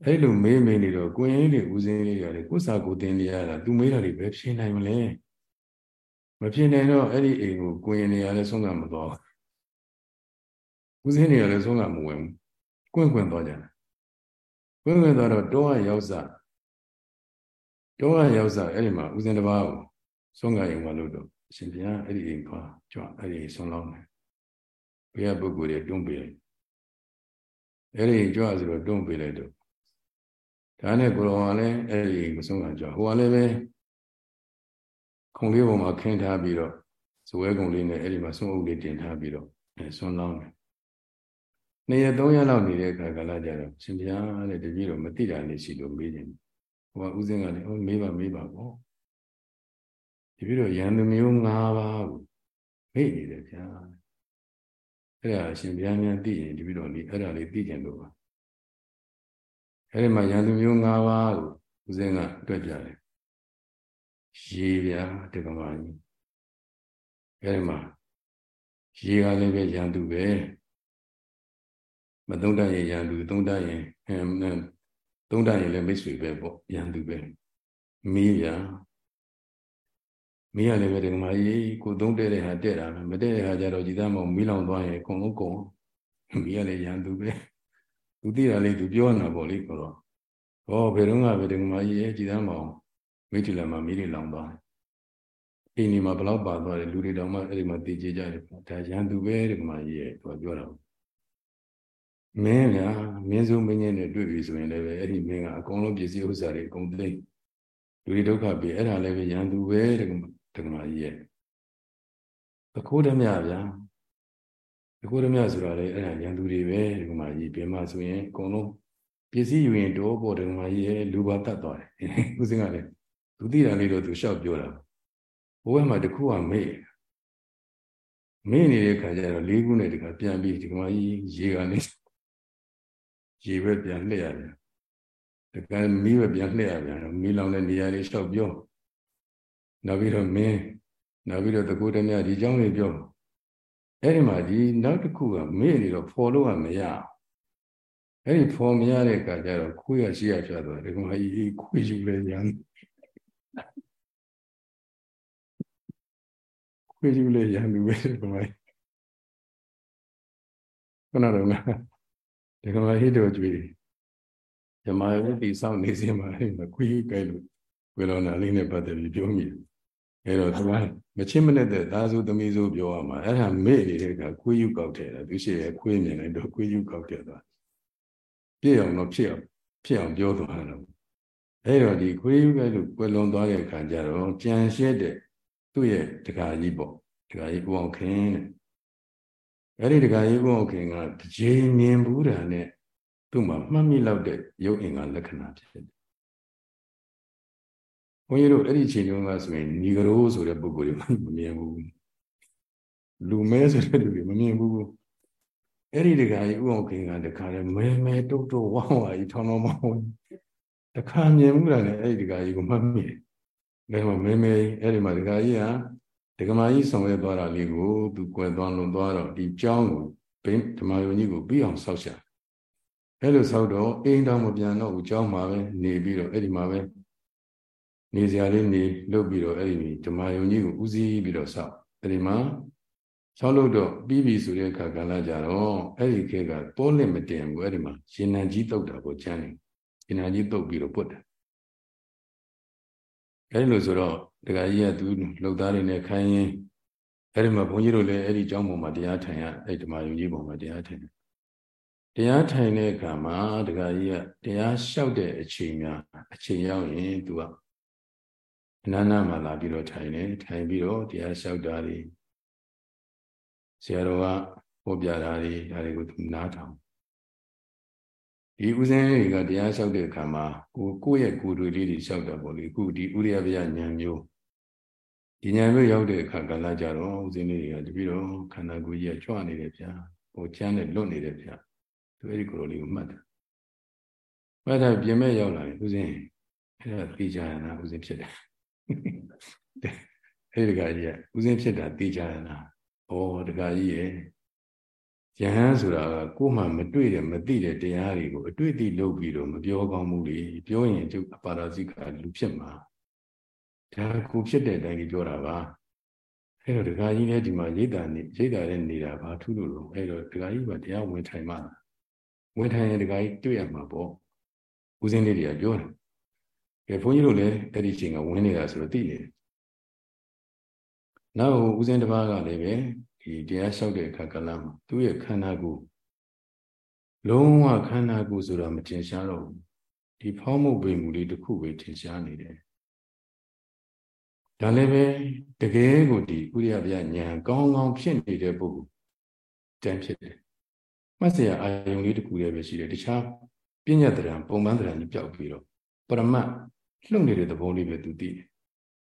အဲ့လိုမေးမေးနေတော့ကိုရင်လေးဥစဉ်လေးရတယ်ကိုစာကိုတင်နေရတာသူမေးတာတွေပဲဖြေနိုင်မလဲ မဖြေနိုင်တော့အဲ့ဒီအိမ်ကိုကိုရင်နေရလဲဆုံးကမသွားဘူးဥစဉ်နေရလဲဆုံးကမဝင်ဘူးကွင့်ကွင့်သွားကြတယ်ကွင့်ကွင့်သွားတော့တောကရောက်စားတောကရောက်စားအဲ့ဒီမှာဥစဉ်တစ်ပါးကိုဆုံးကရင်မလို့တော့အရှင်ဘုရားအဲ့ဒီအိမ်သွားကြွအဲ့ဒီဆုံးလောင်းတယ်ဘုရားပုဂ္ဂိုလ်တွေတွန်းပေးလိုက်အဲ့ဒီကြွဆိုတော့တွန်းပေးလိုက်တော့ဒါနဲ့ကိုရောကလည်းအဲ့ဒီမဆုံးကကြွဟိုကလည်းပဲ ခုံလေးပေါ်မှာခင်းထားပြီးတော့ဇဝဲကုံလေးနဲ့အဲ့ဒီမှာဆုံးအုပ်လေးတင်ထားပြီးတော့အဲဆုံးလောင်းတယ်နှစ်ရက်သုံးရက်လောက်နေတဲ့အခါကလည်းကြတော့ရှင်ဘုရားတဲ့တပည့်တော်မသိတာလေးရှိလို့မေးတယ်ဟိုကဥစဉ်ကလည်းဟောမေးပါမေးပါပေါ့တပည့်တော်ရန်သူမျိုး၅ပါးကိုမေ့နေတယ်ဗျာအဲ့ဒါရှင်ဘုရားများသိရင်တပည့်တော်လေးအဲ့ဒါလေးသိကြလို့ပါအဲ့ဒီမှာရန်သူမျိုး၅ပါးကိုဥစဉ်ကတွေ့ပြတယ် ရေဗျာတက္ကမကြီးအဲ့ဒီမှာရေကလည်းပဲရန်သူပဲမသုံးတတ်ရင်ရန်သူသုံးတတ်ရင်အဲသုံးတတ်ရင်လည်းမိတ်ဆွေပဲပေါ့ရန်သူပဲမီးဗျာမီးရလည်းပဲတက္ကမကြီးကိုသုံးတဲ့တဲ့ဟာတဲ့တာမတဲ့တဲ့ဟာကြတော့ကြည်သားမောင်မီးလောင်သွားရင်အကုန်လုံးကုန်မီးရလည်းရန်သူပဲသူသိတာလေးသူပြောနေတာပေါ့လေကိုတော့ဟောဘယ်တော့မှပဲတက္ကမကြီးရဲ့ကြည်သားမောင် မိထီလာမှာမီးတွေလောင်သွားအိမ်ဒီမှာဘလောက်ပါသွားတယ်လူတွေတောင်မှအဲ့ဒီမှာတည်ကြကြတယ်ဒါရန်သူပဲတက္ကမကြီးရဲ့သူပြောတာမင်းကမင်းစုံမင်းကြီးနဲ့တွေ့ပြီဆိုရင်လည်းအဲ့ဒီမင်းကအကုန်လုံးပစ္စည်းဥစ္စာတွေအကုန်သိလူတွေဒုက္ခပြီအဲ့ဒါလည်းပဲရန်သူပဲတက္ကမတက္ကမကြီးရဲ့သခိုးဓမြဗျာသခိုးဓမြဆိုတာလေအဲ့ဒါရန်သူတွေပဲတက္ကမကြီးဘယ်မှာဆိုရင်အကုန်လုံးပစ္စည်းယူရင်တော့ပေါ်တယ်ငါကြီးရဲ့လူပါတတ်သွားတယ်ဦးစင်းကလည်း သူသိတာလေးတော့သူလျှောက်ပြောတာဘဝမှာတခုကမေ့မေ့နေတဲ့ခါကျတော့လေးခုနဲ့တခါပြန်ပြီးဒီကမကြီးရေကနေရေပဲပြန်လှည့်ရတယ်တကယ်မီးပဲပြန်လှည့်ရပြန်တော့မီးလောင်တဲ့နေရာလေးလျှောက်ပြောနောက်ပြီးတော့မင်းနောက်ပြီးတော့တကူတည်းများဒီเจ้าလေးပြောအဲ့ဒီမှာဒီနောက်တစ်ခုကမေ့နေတော့ဖော်လို့ကမရအဲ့ဒီဖော်မရတဲ့အခါကျတော့ခွေးရရှိရပြသွားတယ်ဒီမှာအေးခွေးယူလဲရမ်း ခွေးယူလဲရမ်းပြီပဲဒီမှာခဏတော့ငါဒီကမှာဟိတောကြွေဓမ္မဝိတိစောင့်နေစမှာအဲ့မှာခွေးကြိုက်လို့ဝေလောနာလေးနဲ့ပတ်သက်ပြီးပြောမိတယ်အဲ့တော့သူကမချင်းမနဲ့တဲ့သားစုသမီးစုပြောရမှာအဲ့ဒါမေ့နေတဲ့ကခွေးယူကောက်တယ်သူရှိရဲ့ခွေးမြင်လိုက်တော့ခွေးယူကောက်တယ်သွားပြည့်အောင်တော့ဖြစ်အောင်ဖြစ်အောင်ပြောသွားတယ်အဲ့တော့ဒီခွေးယူကလို့ကွယ်လွန်သွားတဲ့အခါကျတော့ကြံရှက်တဲ့ သူ့ရဲ့တကာကြီးပေါ့တကာကြီးကိုအောင်ခင်တဲ့အဲ့ဒီတကာကြီးကိုအောင်ခင်ကတကြိမ်မြင်ဘူးတာနဲ့သူ့မှာမှတ်မိလောက်တဲ့ရုပ်အင်္ဂါလက္ခဏာဖြစ်တယ်ဘုန်းကြီးတို့အဲ့ဒီချိန်တုန်းကဆိုရင်ညီကရိုးဆိုတဲ့ပုဂ္ဂိုလ်တွေမမြင်ဘူးလူမဲဆိုတဲ့လူတွေမမြင်ဘူးအဲ့ဒီတခါကြီးဥအောင်ခင်ကတခါလဲမဲမဲတုတ်တုတ်ဝေါဝါကြီးထောင်းထောင်းမောင်းတခါမြင်မှုလားနဲ့အဲ့ဒီတခါကြီးကိုမှတ်မိတယ် ဒါမှမဲမဲအဲ့ဒီမှာတခါကြီးဟာဒကမာကြီးဆောင်ရွက်သွားတာလေးကိုသူကွယ်သွားလွန်သွားတော့ဒီเจ้าကိုဘိဓမ္မယုံကြီးကိုပြီးအောင်ဆောက်ရှာအဲ့လိုဆောက်တော့အိမ်တော်မပြန်တော့ဘူးเจ้าမှာပဲနေပြီးတော့အဲ့ဒီမှာပဲနေစရာလေးနေလုပ်ပြီးတော့အဲ့ဒီဓမ္မယုံကြီးကိုဦးစီးပြီးတော့ဆောက်အဲ့ဒီမှာဆောက်လို့တော့ပြီးပြီဆိုတဲ့အခါကလည်းကြတော့အဲ့ဒီခေတ်ကပိုးလင့်မတင်ဘူးအဲ့ဒီမှာရှင်နံကြီးတုတ်တာကိုကျမ်းနေရှင်နံကြီးတုတ်ပြီးတော့ပုတ်တယ် အဲ့လိုဆိုတော့ဒကာကြီးကသူလှုပ်သားတွေနဲ့ခိုင်းရင်အဲ့ဒီမှာဘုန်းကြီးတို့လည်းအဲ့ဒီကျောင်းပေါ်မှာတရားထိုင်ရအဲ့ဓမ္မယုံကြီးပေါ်မှာတရားထိုင်တယ်တရားထိုင်တဲ့အခါမှာဒကာကြီးကတရားလျှောက်တဲ့အချိန်များအချိန်ရောက်ရင်သူကအနန္နာမှာလာပြီးတော့ထိုင်တယ်ထိုင်ပြီးတော့တရားလျှောက်တာတွေဆရာတော်ကဟောပြတာတွေဒါတွေကိုသူနားထောင် ဒီဥစဉ်တွေကတရားလျှောက်တဲ့အခါမှာကိုကိုယ့်ရဲ့ကိုယ်တွေလေးတွေလျှောက်တာပေါ့လေအခုဒီဥရိယဗျာဉာဏ်မျိုးဒီဉာဏ်မျိုးရောက်တဲ့အခါကလည်းကြတော့ဥစဉ်လေးတွေကတပြီးတော့ခန္ဓာကိုယ်ကြီးကကြွနေတယ်ဗျာဟိုချမ်းနဲ့လွတ်နေတယ်ဗျာသူအဲ့ဒီကိုယ်လေးကိုမှတ်တယ်မှတ်တာပြင်မဲ့ရောက်လာရင်ဥစဉ်အဲ့ဒါသိကြရတာဥစဉ်ဖြစ်တယ်အဲ့ဒီကကြီးကဥစဉ်ဖြစ်တာသိကြရတာဩတကကြီးရဲ့ ယဟန်ဆိုတာကကိုယ်မှမတွေ့တယ်မသိတဲ့တရားတွေကိုအတွေ့အထိလုပ်ပြီးတော့မပြောကောင်းဘူးလေပြောရင်ကျုပ်အပါရဇိကလူဖြစ်မှာဒါကိုဖြစ်တဲ့အတိုင်းကြီးပြောတာပါအဲ့တော့ဒကာကြီးလည်းဒီမှာရိတ်တာနေရိတ်တာလည်းနေတာဘာထူးလို့လို့အဲ့တော့ဒကာကြီးကတရားဝင်ထိုင်မှဝင်ထိုင်ရင်ဒကာကြီးတွေ့ရမှာပေါ့ဦးစင်းလေးတွေကပြောတယ်ကဲဘုန်းကြီးတို့လည်းအဲ့ဒီချိန်ကဝင်နေတာဆိုတော့သိနေတယ်နောက်ဦးစင်းတစ်ပါးကလည်းပဲ ဒီတရားလျှောက်တဲ့အခါကလမ်းမှာသူ့ရဲ့ခန္ဓာကိုယ်လုံးဝခန္ဓာကိုယ်ဆိုတာမထင်ရှားတော့ဘူးဒီဖောင်းမှုပိန်မှုလေးတစ်ခုပဲထင်ရှားနေတယ်ဒါလည်းပဲတကယ်ကိုဒီဥရိယဗျညာကောင်းကောင်းဖြစ်နေတဲ့ပုဂ္ဂိုလ်တန်ဖြစ်တယ်မှတ်စရာအာယုံလေးတစ်ခုတည်းပဲရှိတယ်တခြားပညာတရံပုံမှန်တရံကြီးပျောက်ပြီးတော့ပရမတ်လှုပ်နေတဲ့သဘောလေးပဲသူသိတယ်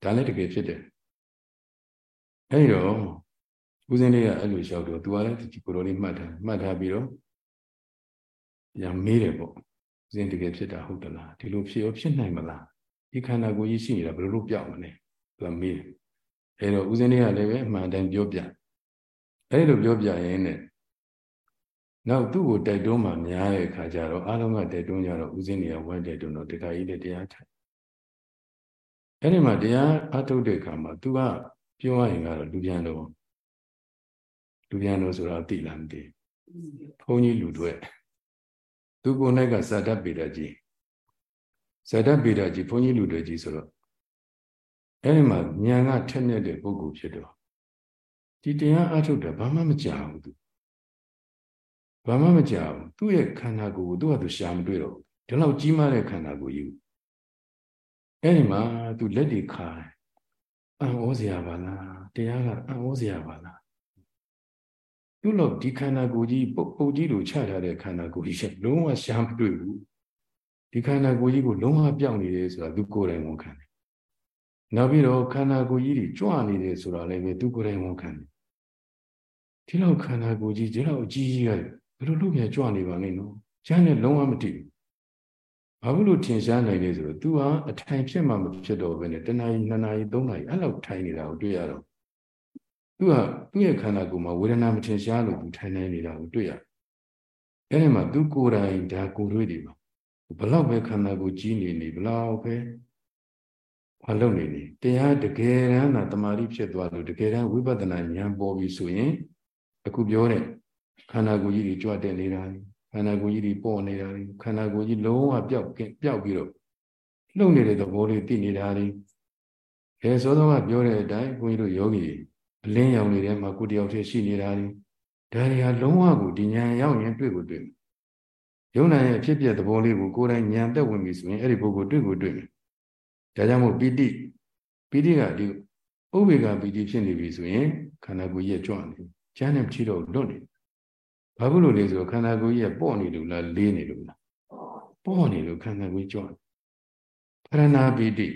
ဒါလည်းတကယ်ဖြစ်တယ်အဲဒီတော့ ဦးစင်းလေးကအဲ့လိုလျှောက်တော့သူကလည်းဒီကိုလိုလေးမှတ်ထားမှတ်ထားပြီးတော့ပြန်မေးတယ်ပေါ့ဦးစင်းတကယ်ဖြစ်တာဟုတ်သလားဒီလိုဖြစ်ရောဖြစ်နိုင်မလားဒီခန္ဓာကိုယ်ကြီးရှိနေတာဘယ်လိုလုပ်ပြောက်မလဲသူကမေးတယ်အဲ့တော့ဦးစင်းလေးကလည်းပဲအမှန်တန်ပြောပြအဲ့လိုပြောပြရင်နဲ့နောက်သူ့ကိုတိုက်တွန်းမှများတဲ့အခါကျတော့အားလုံးကတိုက်တွန်းကြတော့ဦးစင်းတွေကဝိုင်းတိုက်တွန်းတော့တခါကြီးလည်းတရားထိုင်အဲ့ဒီမှာတရားအထုတ်တဲ့အခါမှာ तू ကပြောရရင်ကတော့လူပြန်တော့ လူပြန်လို့ဆိုတော့သိလားမသိဘုန်းကြီးလူတွေသူကိုယ်၌ကဇာတပေဒကြီးဇာတပေဒကြီးဘုန်းကြီးလူတွေကြီးဆိုတော့အဲ့ဒီမှာဉာဏ်ကထက်မြက်တဲ့ပုဂ္ဂိုလ်ဖြစ်တော့ဒီတရားအထုတ်တာဘာမှမကြောက်ဘူးသူဘာမှမကြောက်ဘူးသူ့ရဲ့ခန္ဓာကိုယ်ကိုသူ့ဟာသူရှာမတွေ့တော့ဒီလောက်ကြီးမားတဲ့ခန္ဓာကိုယ်ကြီးအဲ့ဒီမှာသူလက်တွေခါအံ့ဩစရာပါလားတရားကအံ့ဩစရာပါလား သူ့လို့ဒီခန္ဓာကိုယ်ကြီးပုတ်ပုတ်ကြီးလိုချထားတဲ့ခန္ဓာကိုယ်ကြီးချက်လုံးဝရှားမတွေ့ဘူးဒီခန္ဓာကိုယ်ကြီးကိုလုံးဝပြောင်းနေတယ်ဆိုတာသူကိုယ်တိုင်ဝန်ခံတယ်နောက်ပြီးတော့ခန္ဓာကိုယ်ကြီးတွေကြွနေတယ်ဆိုတာလည်းပဲသူကိုယ်တိုင်ဝန်ခံတယ်ဒီလောက်ခန္ဓာကိုယ်ကြီးဒီလောက်အကြီးကြီးကဘယ်လိုလုပ်ပြန်ကြွနေပါလိမ့်နော်ကျမ်းနဲ့လုံးဝမတည်ဘာလို့လို့ထင်ရှားနိုင်လဲဆိုတော့ तू ဟာအထိုင်ဖြစ်မှမဖြစ်တော့ဘဲနဲ့တနာရီနှစ်နာရီသုံးနာရီအဲ့လောက်ထိုင်နေတာကိုတွေ့ရတော့ သူကသူ့ရဲ့ခန္ဓာကိုယ်မှာဝေဒနာမထင်ရှားလို့သူထိုင်နေနေတာကိုတွေ့ရအဲ့ဒီမှာသူကိုယ်တိုင်ဒါကိုယ်တွေ့နေပါဘလောက်ပဲခန္ဓာကိုယ်ကြီးနေနေဘလောက်ပဲဘာလုပ်နေနေတရားတကယ်တမ်းသာတမာတိဖြစ်သွားလို့တကယ်တမ်းဝိပဿနာဉာဏ်ပေါ်ပြီဆိုရင်အခုပြောတဲ့ခန္ဓာကိုယ်ကြီးတွေကြွတဲ့နေတာခန္ဓာကိုယ်ကြီးတွေပေါ်နေတာခန္ဓာကိုယ်ကြီးလုံးဝပျောက်ကပျောက်ပြီးတော့လှုပ်နေတဲ့သဘောလေးသိနေတာလေအဲစောစောကပြောတဲ့အတိုင်းဘုန်းကြီးတို့ယောဂီ အလင်းရောင်နေတဲ့မှာကိုတယောက်တည်းရှိနေတာလေဒါတွေဟာလုံးဝကိုဒီဉာဏ်ရောက်ရင်တွေ့ကိုတွေ့ယုံနာရဲ့အဖြစ်ပြက်သဘောလေးကိုကိုယ်တိုင်ဉာဏ်သက်ဝင်ပြီဆိုရင်အဲ့ဒီပုဂ္ဂိုလ်တွေ့ကိုတွေ့မယ်ဒါကြောင့်မို့ပိဋိပိဋိကဒီဥပေက္ခပိဋိဖြစ်နေပြီဆိုရင်ခန္ဓာကိုယ်ရဲ့ကြွနေကျမ်းနဲ့ချီတော့လွတ်နေဘာဖြစ်လို့လဲဆိုတော့ခန္ဓာကိုယ်ရဲ့ပေါ့နေလို့လားလေးနေလို့လားပေါ့နေလို့ခန္ဓာကိုယ်ကြွနေပရဏာပိဋိ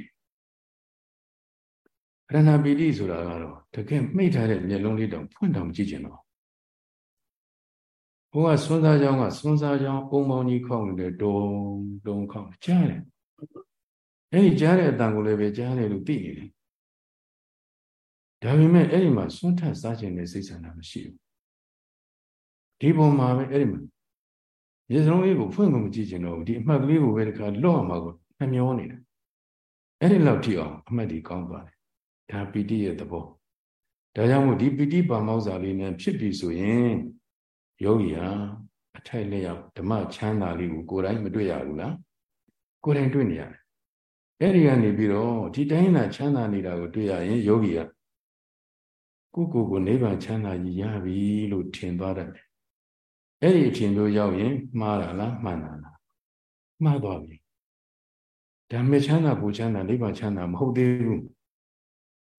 ပရဏာပိဋိဆိုတာကတော့တကယ်မှိတ်ထားတဲ့မျက်လုံးလေးတောင်ဖွင့်တောင်ကြည့်ကျင်တော့ဘုရားဆွမ်းစားကြောင်းကဆွမ်းစားကြောင်းပုံပေါင်းကြီးခေါက်နေတဲ့တုံတုံခေါက်ကြားတယ်အဲ့ဒီကြားတဲ့အတန်ကိုလည်းပဲကြားတယ်လို့သိနေတယ်ဒါပေမဲ့အဲ့ဒီမှာဆွန့်ထပ်စားခြင်းနဲ့စိတ်ဆန္ဒမရှိဘူးဒီပုံမှာပဲအဲ့ဒီမှာရေစလုံးလေးကိုဖွင့်ကုန်မကြည့်ချင်တော့ဒီအမှတ်ကလေးကိုပဲတခါလော့အောင်မှာကိုနှမျောနေတာအဲ့ဒီလောက်ထိအောင်အမှတ်ဒီကောင်းသွားတယ် ဒါပီတိရဲ့သဘောဒါကြောင့်မို့ဒီပီတိပါမောဇ္ဇာလေးနဲ့ဖြစ်ပြီဆိုရင်ယောဂီဟာအထိုက်လျောက်ဓမ္မချမ်းသာလေးကိုကိုယ်တိုင်မတွေ့ရဘူးလားကိုယ်တိုင်တွေ့နေရတယ်အဲ့ဒီကနေပြီးတော့ဒီတိုင်းသာချမ်းသာနေတာကိုတွေ့ရရင်ယောဂီကကိုကိုကိုနိဗ္ဗာန်ချမ်းသာကြီးရပြီလို့ထင်သွားတယ်အဲ့ဒီအထင်မျိုးရောက်ရင်မှားတာလားမှန်တာလားမှားသွားပြီဓမ္မချမ်းသာပူချမ်းသာနိဗ္ဗာန်ချမ်းသာမဟုတ်သေးဘူး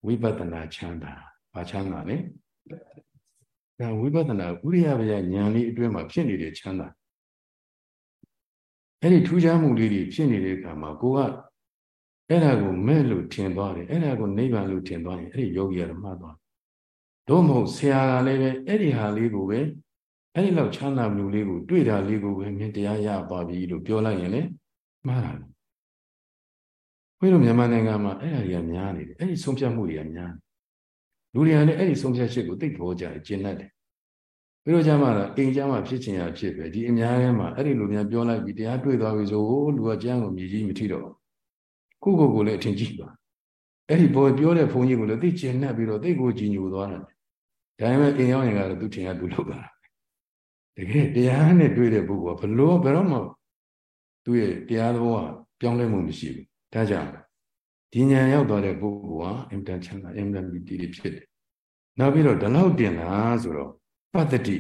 ဝိပဿနာချမ်းသာဘာချမ်းသာလဲဒါဝိပဿနာဥရိယဗျာဉာဏ်လေးအတွင်းမှာဖြစ်နေတဲ့ချမ်းသာအဲ့ဒီထူးခြားမှုလေးတွေဖြစ်နေတဲ့အခါမှာကိုကအဲ့ဒါကိုမဲ့လို့ထင်သွားတယ်အဲ့ဒါကိုနိဗ္ဗာန်လို့ထင်သွားရင်အဲ့ဒီယောဂီကတော့မှားသွားတို့မဟုတ်ဆရာကလည်းပဲအဲ့ဒီဟာလေးကိုပဲအဲ့ဒီလောက်ချမ်းသာမှုလေးကိုတွေ့တာလေးကိုပဲမြင်တရားရပါပြီလို့ပြောလိုက်ရင်လေမှားတာ ဘုရားမြန်မာနိုင်ငံမှာအဲ့ဒါတွေကများနေတယ်အဲ့ဒီဆုံးဖြတ်မှုတွေကများလူတွေကလည်းအဲ့ဒီဆုံးဖြတ်ချက်ကိုသိတော်ကြတယ်ကျင့်တတ်တယ်ပြီးတော့ကြမှာလားအိမ်ကြမှာဖြစ်ချင်ရဖြစ်ပဲဒီအများထဲမှာအဲ့ဒီလူများပြောလိုက်ပြီးတရားတွေ့သွားပြီဆိုလူကကျမ်းကိုမြည်ကြီးမထီတော့ကိုကိုကိုလည်းအထင်ကြီးပါအဲ့ဒီဘောပြောတဲ့ဘုန်းကြီးကိုလည်းသိကျင်နဲ့ပြီးတော့သိကိုကြည်ညိုသွားတယ်ဒါပေမဲ့အိမ်ရောက်ရင်ကတော့သူထင်ရသူလုပ်တာတကယ်တရားနဲ့တွေ့တဲ့ပုဂ္ဂိုလ်ကဘလို့ဘယ်တော့မှသူ့ရဲ့တရားသဘောကပြောင်းလဲမှုမရှိဘူး ဒါကြောင့်ဒီဉာဏ်ရောက်သွားတဲ့ပုဂ္ဂိုလ်ဟာအင်တန်ချမ်းသာအင်တန်ပီတိဖြစ်တယ်နောက်ပြီးတော့ဒီလောက်တင်လားဆိုတော့ပတ္တိ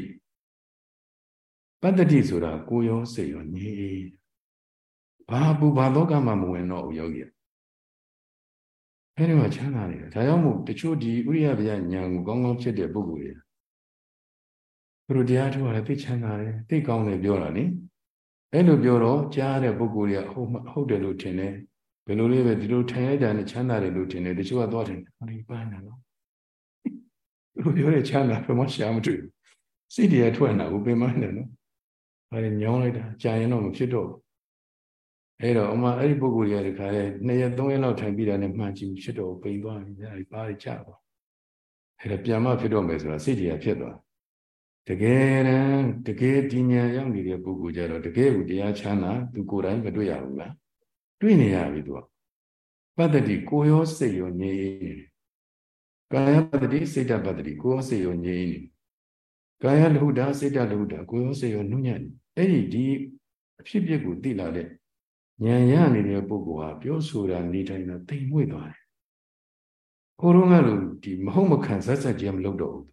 ပတ္တိဆိုတာကိုရောစိတ်ရောငြိဘာပူဘာလောကမှာမဝင်တော့ဘူးယောဂီအဲဒီမှာချမ်းသာနေတယ်ဒါကြောင့်မို့တချို့ဒီဥရိယဗျာဉာဏ်ကိုကောင်းကောင်းဖြစ်တဲ့ပုဂ္ဂိုလ်တွေသူတို့တရားထုတ်ရတယ်သိချမ်းသာတယ်သိကောင်းတယ်ပြောတာနိအဲ့လိုပြောတော့ကြားတဲ့ပုဂ္ဂိုလ်တွေကဟုတ်ဟုတ်တယ်လို့ထင်တယ် ဘယ်လိုလေးပဲဒီလိုထိုင်လိုက်တာနဲ့ချမ်းသာတယ်လို့ထင်တယ်တချို့ကသွားတယ်ဟောဒီပန်းတယ်နော်သူတို့ပြောတဲ့ချမ်းသာဘယ်မှရှာမတွေ့စိတ်တရားထွက်လာဘူးပင်မနဲ့နော်ဘာလဲညောင်းလိုက်တာကြာရင်တော့မဖြစ်တော့ဘူးအဲ့တော့အမအဲ့ဒီပုဂ္ဂိုလ်တွေကတခါလေနှစ်ရက်သုံးရက်လောက်ထိုင်ပြီးတာနဲ့မှန်ကြည့်ဖြစ်တော့ပိန်သွားပြီအဲ့ဒီပါးကြပါအဲ့ဒါပြန်မဖြစ်တော့မယ်ဆိုတာစိတ်တရားဖြစ်သွားတကယ်တမ်းတကယ်ဒီညာရောက်နေတဲ့ပုဂ္ဂိုလ်ကြတော့တကယ်ကိုတရားချမ်းသာသူကိုယ်တိုင်မတွေ့ရဘူးလား တွေ့နေရပြီသူကပတ္တိကိုရောစိတ်ရောငြိမ်းနေတယ်ကာယပတ္တိစိတ်တပတ္တိကိုရောစိတ်ရောငြိမ်းနေကာယလဟုတာစိတ်တလဟုတာကိုရောစိတ်ရောနှုညံ့အဲ့ဒီဒီအဖြစ်ပြက်ကိုသိလာတဲ့ဉာဏ်ရနေတဲ့ပုဂ္ဂိုလ်ဟာပြောဆိုတာနေတိုင်းတော့တိမ်မွေ့သွားတယ်ကိုရောကလို့ဒီမဟုတ်မခံဆက်ဆက်ကြမလုပ်တော့ဘူး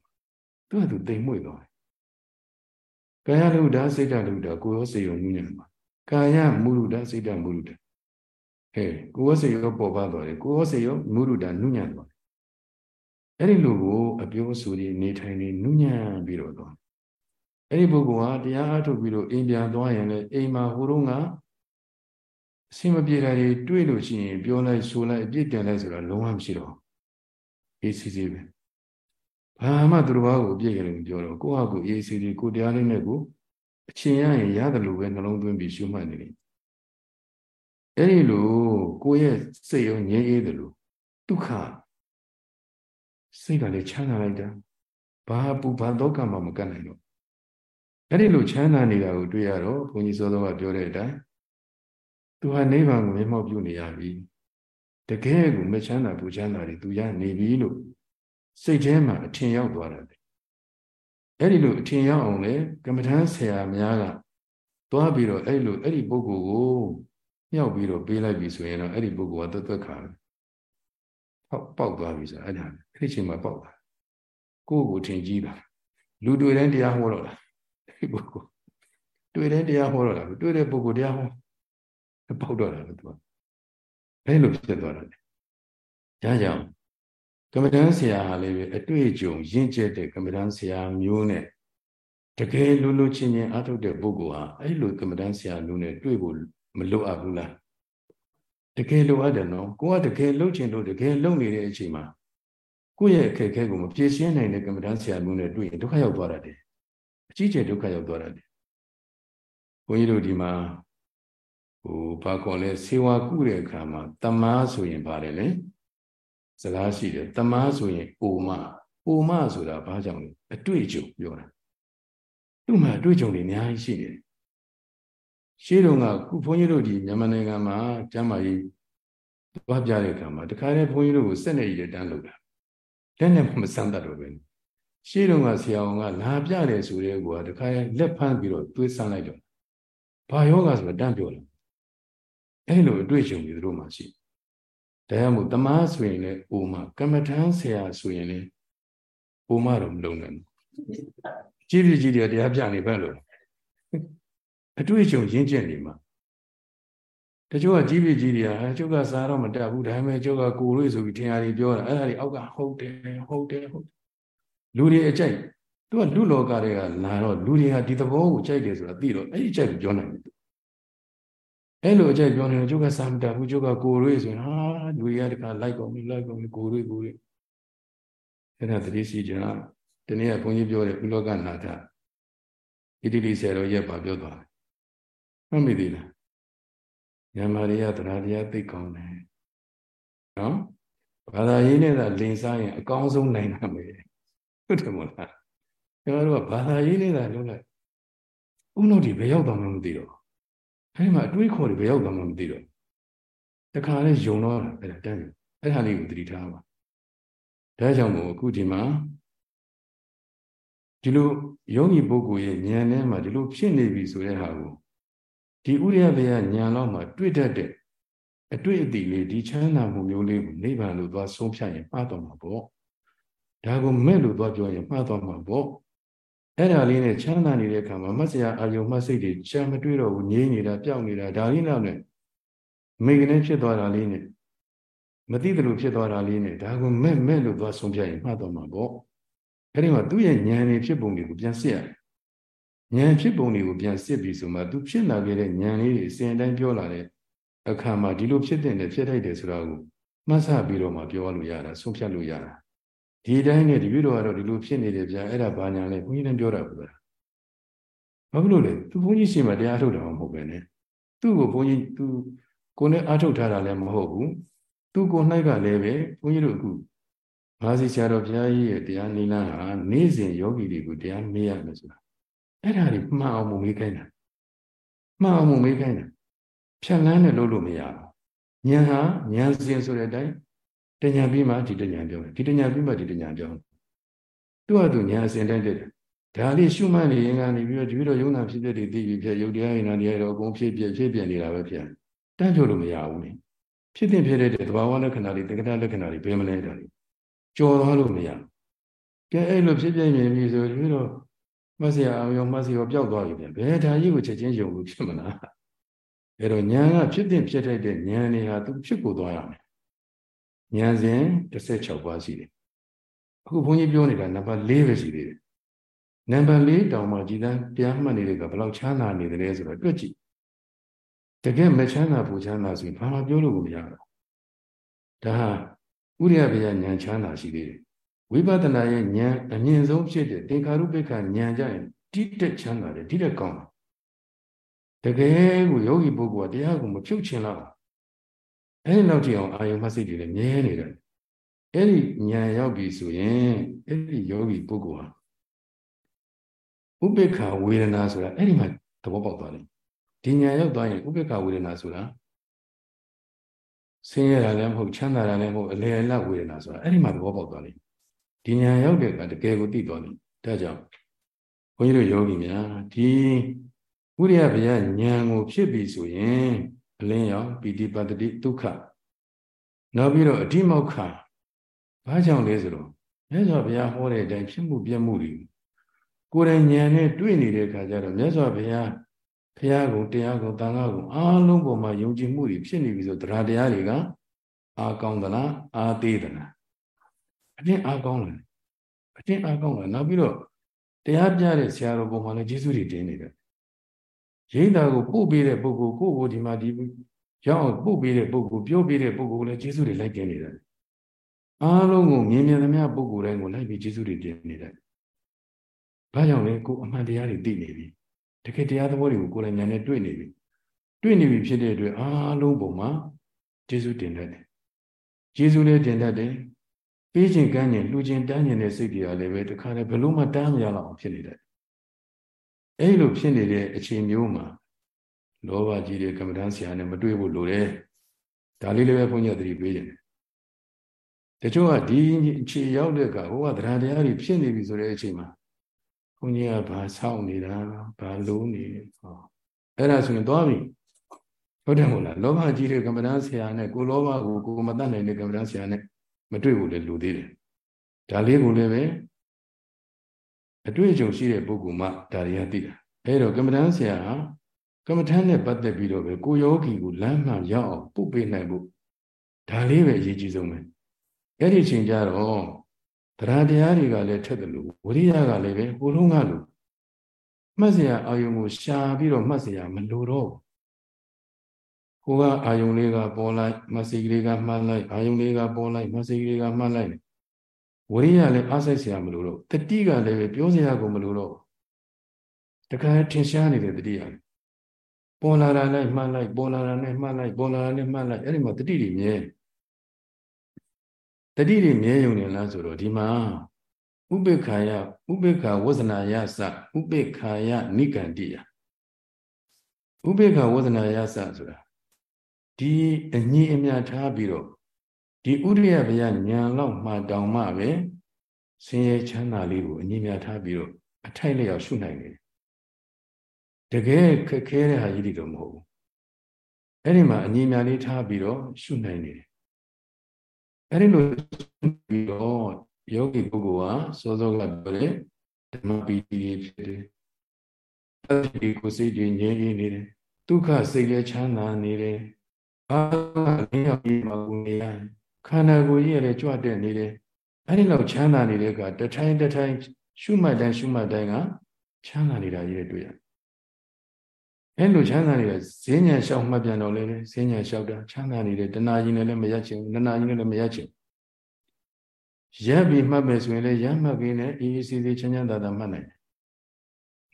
သူကသူတိမ်မွေ့သွားတယ်ကာယလဟုတာစိတ်တလဟုတာကိုရောစိတ်ရောနှုညံ့ပါကာယမုရုဒစိတ်တမုရုဒ အဲကိုယ်ဝစိတ်ရောပေါ်ပါသွားတယ်ကိုယ်ဝစိတ်ရောမုရုဒနုညံ့သွားတယ်အဲ့ဒီလိုကိုအပြောအဆိုတွေနေထိုင်နေနုညံ့ပြီးတော့သွားအဲ့ဒီပုဂ္ဂိုလ်ဟာတရားအားထုတ်ပြီးတော့အိမ်ပြန်သွားရင်လည်းအိမ်မှာဟိုတုန်းကအစင်မပြေတာတွေတွေးလို့ရှိရင်ပြောလိုက်ဆိုလိုက်အပြစ်တင်လိုက်ဆိုတာလုံးဝမရှိတော့အေးစီစီပဲဘာမှသူတော်ဘာကိုအပြစ်ရတယ်မပြောတော့ကိုယ့်ဟာကိုယ်အေးစီစီကိုတရားလေးနဲ့ကိုအချင်းရရင်ရတယ်လို့ပဲနှလုံးသွင်းပြီးရှုမှတ်နေတယ် အဲ့ဒီလိုကိုယ့်ရဲ့စိတ်ရောငြိမ်းအေးတယ်လို့ဒုက္ခစိတ်ကလည်းချမ်းသာလိုက်တာဘာပူဘာဒုက္ခမှမကတ်နိုင်တော့အဲ့ဒီလိုချမ်းသာနေတာကိုတွေ့ရတော့ဘုန်းကြီးစောစောကပြောတဲ့အတိုင်းသူဟာနိဗ္ဗာန်ကိုမျက်မှောက်ပြုနေရပြီတကယ်ကိုမချမ်းသာပူချမ်းသာတွေသူရနေပြီလို့စိတ်ထဲမှာအထင်ရောက်သွားတယ်အဲ့ဒီလိုအထင်ရောက်အောင်လေကမ္မထမ်းဆရာများကသွားပြီးတော့အဲ့လိုအဲ့ဒီပုဂ္ဂိုလ်ကို မြောက်ပြီးတော့ပေးလိုက်ပြီဆိုရင်တော့အဲ့ဒီပုဂ္ဂိုလ်ကသက်သက်ခါတယ်ပေါက်ပေါက်သွားပြီဆိုအဲ့ဒါအဲ့ဒီချိန်မှာပေါက်သွားကိုယ့်ကိုထင်ကြီးတာလူတွေ့တိုင်းတရားဟောတော့လားအဲ့ဒီပုဂ္ဂိုလ်တွေ့တိုင်းတရားဟောတော့လားတွေ့တဲ့ပုဂ္ဂိုလ်တရားဟောပေါက်တော့တာလို့သူကအဲ့လိုဖြစ်သွားတယ်ဒါကြောင့်ကမ္မဋ္ဌာန်းဆရာဟာလည်းပဲအတွေ့အကြုံရင့်ကျက်တဲ့ကမ္မဋ္ဌာန်းဆရာမျိုးနဲ့တကယ်လူလူချင်းချင်းအထုတ်တဲ့ပုဂ္ဂိုလ်ဟာအဲ့လိုကမ္မဋ္ဌာန်းဆရာမျိုးနဲ့တွေ့ဖို့ မလိုအပ်ဘူးလားတကယ်လိုအပ်တယ်နော်ကိုကတကယ်လှုပ်ချင်လို့တကယ်လှုပ်နေတဲ့အချိန်မှာကိုယ့်ရဲ့အခက်အခဲကိုမဖြေရှင်းနိုင်တဲ့ကမ္မဋ္ဌာန်းဆရာမျိုးနဲ့တွေ့ရင်ဒုက္ခရောက်သွားတတ်တယ်အကြီးကျယ်ဒုက္ခရောက်သွားတတ်တယ်ဘုန်းကြီးတို့ဒီမှာဟိုဘာခေါ်လဲဆေဝါကုတဲ့အခါမှာတမားဆိုရင်ပါတယ်လေစကားရှိတယ်တမားဆိုရင်အိုမအိုမဆိုတာဘာကြောင့်လဲအတွေ့အကြုံပြောတာသူ့မှာအတွေ့အကြုံတွေအများကြီးရှိတယ် ရှေးတုန်းကခုဘုန်းကြီးတို့ဒီမြန်မာနိုင်ငံမှာကျမ်းမာရေးသွားပြတဲ့အခါမှာတခါတည်းဘုန်းကြီးတို့ကိုစက်နေရတန်းလုပ်တာလက်နဲ့မစမ်းတတ်တော့ပဲရှေးတုန်းကဆရာဝန်ကလာပြတယ်ဆိုတဲ့ကွာတခါလက်ဖမ်းပြီးတော့သွေးဆန်းလိုက်တော့ဘာယောဂဆိုတော့တန်းပြောတယ်အဲ့လိုအတွေ့အကြုံတွေတို့မှရှိတရားမို့တမားဆိုရင်လည်းအိုမကမ္မထမ်းဆရာဆိုရင်လည်းအိုမတော့မလုံးနိုင်ဘူးကြီးပြကြီးတွေတရားပြနေပဲလို့ အတွေ့အကြုံရင်းကျက်နေမှာတချို့ကကြီးပြကြီးတွေကဟာကျုပ်ကစားတော့မတက်ဘူးဒါပေမဲ့ကျုပ်ကကိုရွေးဆိုပြီးထင်ရည်ပြောတာအဲ့ဒါတွေအောက်ကဟုတ်တယ်ဟုတ်တယ်ဟုတ်လူတွေအကြိုက်သူကလူလောကတွေကလာတော့လူတွေကဒီသဘောကိုကြိုက်တယ်ဆိုတာသိတော့အဲ့ဒီကြိုက်ကိုပြောနိုင်တယ်အဲ့လိုအကြိုက်ပြောနေတော့ကျုပ်ကစာမတက်ဘူးကျုပ်ကကိုရွေးဆိုရင်ဟာလူတွေကတခါလိုက်ကုန်ပြီလိုက်ကုန်ပြီကိုရွေးကိုရွေးအဲ့ဒါသတိရှိကြတနေ့ကဘုန်းကြီးပြောတယ်ဥလောကနာထဣတိလိဆရာတော်ရဲ့ပါပြောသွားတယ် မှတ်မိသေးလားမြန်မာတွေကတရားတရားသိကောင်းတယ်နော်ဘာသာရေးနဲ့သာလင်စားရင်အကောင်းဆုံးနိုင်တာပဲဟုတ်တယ်မို့လားကျွန်တော်တို့ကဘာသာရေးနဲ့သာလုပ်လိုက်ဥနုဒီဘယ်ရောက်သွားမှမသိတော့အဲဒီမှာအတွေးခေါ်တွေဘယ်ရောက်သွားမှမသိတော့တခါလဲယုံတော့အဲ့ဒါတန်းအဲ့ဒါလေးကိုသတိထားပါဒါကြောင့်မို့အခုဒီမှာဒီလိုယောဂီပုဂ္ဂိုလ်ရဲ့ဉာဏ်ထဲမှာဒီလိုဖြစ်နေပြီဆိုတဲ့ဟာကို ဒီဥရိယဘေယဉာဏ်လောက်မှာတွေ့တတ်တဲ့အတွေ့အထိလေးဒီချမ်းသာမှုမျိုးလေးကိုနိဗ္ဗာန်လို့သွားဆုံးဖြတ်ရင်မှားတော့မှာပေါ့ဒါကိုမဲ့လို့သွားပြောရင်မှားတော့မှာပေါ့အဲ့ဒါလေးနဲ့ချမ်းသာနေတဲ့အခါမှာမတ်စရာအာယုံမှစိတ်တွေချမ်းမတွေ့တော့ဘူးငြိမ့်နေတာပျောက်နေတာဒါလေးနောက်နဲ့မိကနေဖြစ်သွားတာလေးနဲ့မသိတယ်လို့ဖြစ်သွားတာလေးနဲ့ဒါကိုမဲ့မဲ့လို့သွားဆုံးဖြတ်ရင်မှားတော့မှာပေါ့အဲ့ဒီမှာသူ့ရဲ့ဉာဏ်တွေဖြစ်ပုံတွေကိုပြန်စစ်ရတယ် ဉာဏ်ဖြစ်ပုံတွေကိုပြန်စစ်ပြီးဆိုမှသူဖြစ်လာခဲ့တဲ့ဉာဏ်လေးတွေအစဉ်အတိုင်းပြောလာတဲ့အခါမှာဒီလိုဖြစ်တဲ့နဲ့ဖြစ်ထိုက်တယ်ဆိုတာကိုမှတ်ဆပြီးတော့မှပြောလို့ရတာဆုံးဖြတ်လို့ရတာဒီတိုင်းနဲ့တပည့်တော်ကတော့ဒီလိုဖြစ်နေတယ်ဗျာအဲ့ဒါဘာညာလဲဘုန်းကြီးလည်းပြောတာပဲဘာဖြစ်လို့လဲသူဘုန်းကြီးရှင်မှာတရားထုတ်တာမဟုတ်ပဲနဲ့သူ့ကိုဘုန်းကြီးသူကိုယ်နဲ့အားထုတ်ထားတာလည်းမဟုတ်ဘူးသူကို၌ကလည်းပဲဘုန်းကြီးတို့အခုဘာစီဆရာတော်ဘုရားကြီးရဲ့တရားနိလန်းဟာနေ့စဉ်ယောဂီတွေကိုတရားမေးရမယ်ဆိုတာ အဲ့ဒါတွေမှန်အောင်မမေးခိုင်းတာမှန်အောင်မမေးခိုင်းတာဖြတ်လန်းနဲ့လုပ်လို့မရဘူးဉာဏ်ဟာဉာဏ်စဉ်ဆိုတဲ့အတိုင်းတဉာဏ်ပြီးမှဒီတဉာဏ်ပြောတယ်ဒီတဉာဏ်ပြီးမှဒီတဉာဏ်ပြောတယ်သူ့ဟာသူဉာဏ်စဉ်တိုင်းတက်တယ်ဒါလေးရှုမှတ်နေရင်ကနေပြီးတော့ဒီလိုယုံနာဖြစ်တဲ့တွေသိပြီးဖြစ်ယုတ်တရားရင်နာတရားတော့အကုန်ဖြစ်ပြဖြစ်ပြနေတာပဲဖြစ်တန်းပြောလို့မရဘူးလေဖြစ်တဲ့ဖြစ်တဲ့သဘာဝလက္ခဏာတွေတက္ကတာလက္ခဏာတွေဘယ်မလဲတာလေကြော်သွားလို့မရကဲအဲ့လိုဖြစ်ပြမြင်ပြီဆိုပြီးတော့ မဆရာအောင်ရောမဆရာပျောက်သွားပြီပြန်ဘယ်ဒါကြီးကိုချက်ချင်းယုံလို့ဖြစ်မလားအဲ့တော့ဉာဏ်ကဖြစ်တဲ့ဖြစ်ထိုက်တဲ့ဉာဏ်တွေဟာသူဖြစ်ကိုသွားရမယ်ဉာဏ်စဉ်16ပါးရှိတယ်အခုဘုန်းကြီးပြောနေတာနံပါတ်4ပဲရှိသေးတယ်နံပါတ်4တောင်မှကြည်တန်းတရားမှတ်နေတဲ့ကဘယ်လောက်ချမ်းသာနေတယ်လဲဆိုတော့တွက်ကြည့်တကယ်မချမ်းသာပူချမ်းသာဆိုရင်ဘာမှပြောလို့မရဘူးဒါဟာဥရိယဘယဉာဏ်ချမ်းသာရှိသေးတယ် ဝိပဿနာရဲ့ဉာဏ်အမြင့်ဆုံးဖြစ်တဲ့သင်္ခါရုပ္ပခဉာဏ်ကြရင်တိတက်ချမ်းသာတယ်တိတက်ကောင်းတယ်တကယ်ကိုယောဂီပုဂ္ဂိုလ်ကတရားကိုမဖြုတ်ချင်တော့အဲ့ဒီလောက်ကြည့်အောင်အာယုံမှစိတ်တွေလည်းမြဲနေတယ်အဲ့ဒီဉာဏ်ရောက်ပြီဆိုရင်အဲ့ဒီယောဂီပုဂ္ဂိုလ်ဟာဥပေက္ခဝေဒနာဆိုတာအဲ့ဒီမှာသဘောပေါက်သွားတယ်ဒီဉာဏ်ရောက်သွားရင်ဥပေက္ခဝေဒနာဆိုတာဆင်းရဲတာလည်းမဟုတ်ချမ်းသာတာလည်းမဟုတ်အလယ်အလတ်ဝေဒနာဆိုတာအဲ့ဒီမှာသဘောပေါက်သွားတယ် ဒီဉာဏ်ရောက်တဲ့ကတကယ်ကိုသိသွားတယ်ဒါကြောင့်ဘုန်းကြီးတို့ယောဂီများဒီဥရိယဘယဉာဏ်ကိုဖြစ်ပြီဆိုရင်အလင်းရောပီတိပတ္တိဒုက္ခနောက်ပြီးတော့အဓိမောက္ခဘာကြောင့်လဲဆိုတော့မြတ်စွာဘုရားဟောတဲ့အတိုင်းဖြစ်မှုပြမှုတွေကိုယ်တိုင်ဉာဏ်နဲ့တွေ့နေတဲ့အခါကျတော့မြတ်စွာဘုရားဘုရားကိုတရားကိုတန်ခါကိုအားလုံးပေါ်မှာယုံကြည်မှုတွေဖြစ်နေပြီဆိုတရားတရားတွေကအာကောင်းသလားအာသေးသလား အတင်းအာကောင်းလာအတင်းအာကောင်းလာနောက်ပြီးတော့တရားပြတဲ့ဆရာတော်ပုံမှာလည်းကျေးဇူးတွေတင်နေတယ်ရိတ်တာကိုပို့ပေးတဲ့ပုဂ္ဂိုလ်ကိုယ့်ကိုဒီမှာဒီရောက်ပို့ပေးတဲ့ပုဂ္ဂိုလ်ပြောပေးတဲ့ပုဂ္ဂိုလ်လည်းကျေးဇူးတွေလိုက်တင်နေတယ်အားလုံးကိုမြင်မြင်သမျှပုဂ္ဂိုလ်တိုင်းကိုလိုက်ပြီးကျေးဇူးတွေတင်နေတယ်ဘာကြောင့်လဲကိုအမှန်တရားတွေသိနေပြီတကယ်တရားသဘောတွေကိုကိုယ်လည်းဉာဏ်နဲ့တွေ့နေပြီတွေ့နေပြီဖြစ်တဲ့အတွက်အားလုံးပုံမှာကျေးဇူးတင်တတ်တယ်ကျေးဇူးလည်းတင်တတ်တယ် ပေးခြင်းကမ်းခြင်းလှူခြင်းတန်းခြင်းတဲ့စိတ်တွေကလည်းပဲတခါတည်းဘယ်လို့မှတန်းမရတော့ဖြစ်နေတယ်အဲ့လိုဖြစ်နေတဲ့အချိန်မျိုးမှာလောဘကြီးတဲ့ကမ္မဋ္ဌာန်းဆရာနဲ့မတွေ့ဖို့လိုတယ်ဒါလေးလည်းပဲဘုန်းကြီးသတိပေးတယ်တချို့ကဒီအခြေရောက်တဲ့ကဟိုကတရားတရားတွေဖြစ်နေပြီဆိုတဲ့အချိန်မှာဘုန်းကြီးကဘာဆောက်နေတာဘာလုံးနေဟောအဲ့ဒါဆိုရင်သွားပြီဟုတ်တယ်မို့လားလောဘကြီးတဲ့ကမ္မဋ္ဌာန်းဆရာနဲ့ကိုလောဘကိုကိုမတတ်နိုင်တဲ့ကမ္မဋ္ဌာန်းဆရာနဲ့ မတွေ့ဘူးလေလူသေးတယ်ဒါလေးကိုလည်းပဲအတွေ့အကြုံရှိတဲ့ပုဂ္ဂိုလ်မှဒါတွေကသိတာအဲတော့ကမ္မဋ္ဌာန်းဆရာဟာကမ္မဋ္ဌာန်းနဲ့ပတ်သက်ပြီးတော့ပဲကိုယောဂီကိုလမ်းမှန်ရောက်အောင်ပုတ်ပေးနိုင်ဖို့ဒါလေးပဲအရေးကြီးဆုံးပဲအဲ့ဒီချိန်ကျတော့တရားတရားတွေကလည်းထက်တယ်လို့ဝိရိယကလည်းပဲဟိုလုံးကလို့မှတ်စရာအာယုံကိုရှာပြီးတော့မှတ်စရာမလိုတော့ ကိုကအာယုံလေးကပေါ်လိုက်မစိကလေးကမှတ်လိုက်အာယုံလေးကပေါ်လိုက်မစိကလေးကမှတ်လိုက်ဝိရိယလည်းအားစိတ်စရာမလိုတော့တတိကလည်းပဲပြောစရာကိုမလိုတော့တခါထင်ရှားနေတဲ့တတိရတယ်ပေါ်လာတာနဲ့မှတ်လိုက်ပေါ်လာတာနဲ့မှတ်လိုက်ပေါ်လာတာနဲ့မှတ်လိုက်အဲ့ဒီမှာတတိတွေမြဲတတိတွေမြဲယုံနေလားဆိုတော့ဒီမှာဥပေက္ခာယဥပေက္ခာဝဇနာယစဥပေက္ခာယနိကန္တိယဥပေက္ခာဝဇနာယစဆိုတာ ဒီအညီအမျှထားပြီးတော့ဒီဥရိယဘယညာလောက်မှတောင်မှပဲဆင်းရဲချမ်းသာလေးကိုအညီအမျှထားပြီးတော့အထိုက်လျောက်ရှုနိုင်တယ်တကယ်ခက်ခဲတဲ့ဟာကြီးတွေတော့မဟုတ်ဘူးအဲ့ဒီမှာအညီအမျှလေးထားပြီးတော့ရှုနိုင်နေတယ်အဲ့ဒီလိုပြီးတော့ယောဂီပုဂ္ဂိုလ်ဟာစောစောကပြောတယ်ဓမ္မပီတိဖြစ်တယ်အဲ့ဒီကိုစိတ်ကြီးငြိမ်းနေတယ်ဒုက္ခစိတ်လည်းချမ်းသာနေတယ် အာလင်းရောက်ပြီးမှကိုနေရခန္ဓာကိုယ်ကြီးလည်းကြွတဲ့နေတယ်အဲ့ဒီလောက်ချမ်းသာနေတဲ့ကတထိုင်တထိုင်ရှုမှတ်တိုင်းရှုမှတ်တိုင်းကချမ်းသာနေတာကြီးတွေ့ရတယ်အဲ့လိုချမ်းသာနေတဲ့ဈဉ္ညာလျှောက်မှတ်ပြန်တော့လေဈဉ္ညာလျှောက်တာချမ်းသာနေတဲ့တဏှာကြီးနဲ့လည်းမရချင်ဘူးတဏှာကြီးနဲ့လည်းမရချင်ရပ်ပြီးမှတ်မယ်ဆိုရင်လည်းရပ်မှတ်ပြီးနဲ့အေးအေးဆေးဆေးချမ်းချမ်းသာသာမှတ်နိုင်တယ်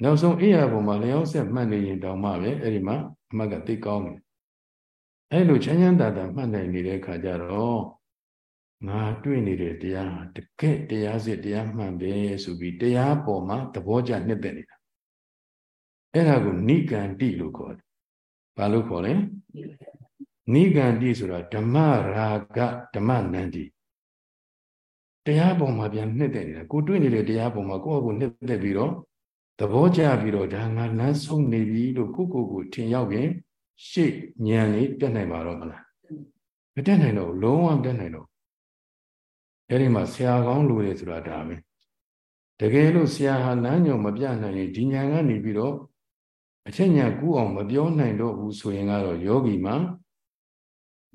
နောက်ဆုံးအိယာပုံမှာလျောက်ဆက်မှတ်နေရင်တောင်မှပဲအဲ့ဒီမှာအမှတ်ကသိကောင်းတယ် အဲ့လိုချမ်းချမ်းသာသာမှတ်နိုင်နေတဲ့အခါကျတော့ငါတွေ့နေတဲ့တရားတကယ်တရားစစ်တရားမှန်ပဲဆိုပြီးတရားပေါ်မှာသဘောကျနှစ်သက်နေတာအဲ့ဒါကိုနိကန္တိလို့ခေါ်တယ်။ဘာလို့ခေါ်လဲ။နိကန္တိဆိုတာဓမ္မရာဂဓမ္မနန္တိတရားပေါ်မှာပြန်နှစ်သက်နေတာကိုတွေ့နေတဲ့တရားပေါ်မှာကိုယ့်အကိုနှစ်သက်ပြီးတော့သဘောကျပြီးတော့ဒါငါလမ်းဆုံးနေပြီလို့ကိုကိုကိုထင်ရောက်ရင် ရှေ့ညံလေးတက်နိုင်ပါတော့မလားမတက်နိုင်တော့လုံးဝမတက်နိုင်တော့အဲ့ဒီမှာဆရာကောင်းလူတွေဆိုတာဒါပဲတကယ်လို့ဆရာဟာလမ်းညွန်မပြနိုင်ရင်ဒီညာကနေပြီးတော့အချက်ညာကူးအောင်မပြောနိုင်တော့ဘူးဆိုရင်ကတော့ယောဂီမှာ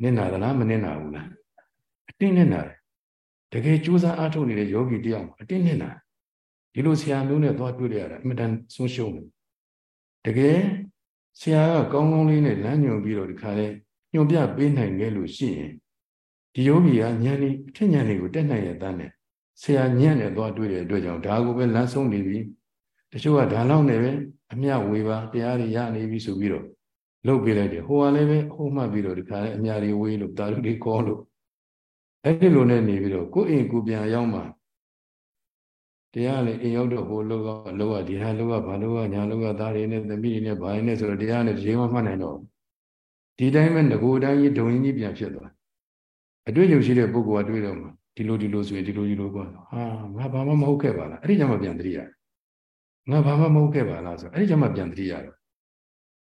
နင့်နာသလားမနင့်နာဘူးလားအတင်းနင့်နာတယ်တကယ်ကြိုးစားအားထုတ်နေတဲ့ယောဂီတယောက်အတင်းနင့်နာဒီလိုဆရာမျိုးနဲ့သွားတွေ့ရတာအမှန်တန်ဆုံးရှုံးတယ်တကယ် ဆရာကကောင်းကောင်းလေးနဲ့လမ်းညွှန်ပြီးတော့ဒီခါလဲညွှန်ပြပေးနိုင်ခဲ့လို့ရှိရင်ဒီယောဂီကဉာဏ်นี่အထက်ဉာဏ်လေးကိုတက်နိုင်ရတဲ့နဲ့ဆရာညံ့နဲ့သွားတွေ့တဲ့အတွက်ကြောင့်ဒါကိုပဲလမ်းဆုံးနေပြီတချို့ကဒါလောက်နဲ့ပဲအမြဝေပါတရားတွေရနေပြီဆိုပြီးတော့လုတ်ပြလိုက်တယ်ဟိုကလည်းပဲဟိုမှတ်ပြီးတော့ဒီခါလဲအမြတွေဝေးလို့တာလူတွေခေါ်လို့အဲ့ဒီလိုနဲ့နေပြီးတော့ကိုယ်အိမ်ကိုပြန်ရောက်မှ တရားလည်းအိမ်ရောက်တော့ဟိုလောကလောကဒီဟာလောကဘာလောကညာလောကသားတွေနဲ့သမီးတွေနဲ့ဘာတွေနဲ့ဆိုတော့တရားနဲ့ဒီမှမှတ်နိုင်တော့ဒီတိုင်းပဲငကိုတိုင်းကြီးဒုံကြီးပြန်ဖြစ်သွားအတွေ့အကြုံရှိတဲ့ပုဂ္ဂိုလ်ကတွေ့တော့မှဒီလိုဒီလိုဆိုရင်ဒီလိုဒီလိုပေါ့ဟာငါဘာမှမဟုတ်ခဲ့ပါလားအဲ့ဒီကြမှာပြန်တတိယငါဘာမှမဟုတ်ခဲ့ပါလားဆိုအဲ့ဒီကြမှာပြန်တတိယတော့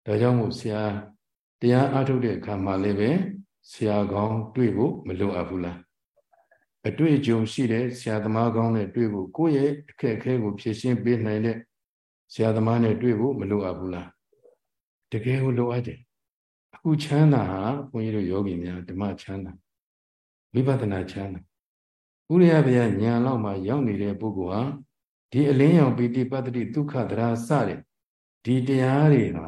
ဒါကြောင့်မို့ဆရာတရားအားထုတ်တဲ့အခါမှာလည်းပဲဆရာကောင်းတွေ့ဖို့မလိုအပ်ဘူးလား အတွေ့အကြုံရှိတဲ့ဆရာသမားကောင်းနဲ့တွေ့ဖို့ကိုယ့်ရဲ့အခက်အခဲကိုဖြေရှင်းပေးနိုင်တဲ့ဆရာသမားနဲ့တွေ့ဖို့မလိုအပ်ဘူးလားတကယ်ကိုလိုအပ်တယ်အခုချမ်းသာဟာဘုန်းကြီးတို့ယောဂီများဓမ္မချမ်းသာဝိပဿနာချမ်းသာဥရိယဗျာညာလောက်မှရောက်နေတဲ့ပုဂ္ဂိုလ်ဟာဒီအလင်းရောင်ပီတိပတ္တိဒုက္ခသရာစတဲ့ဒီတရားတွေဟာ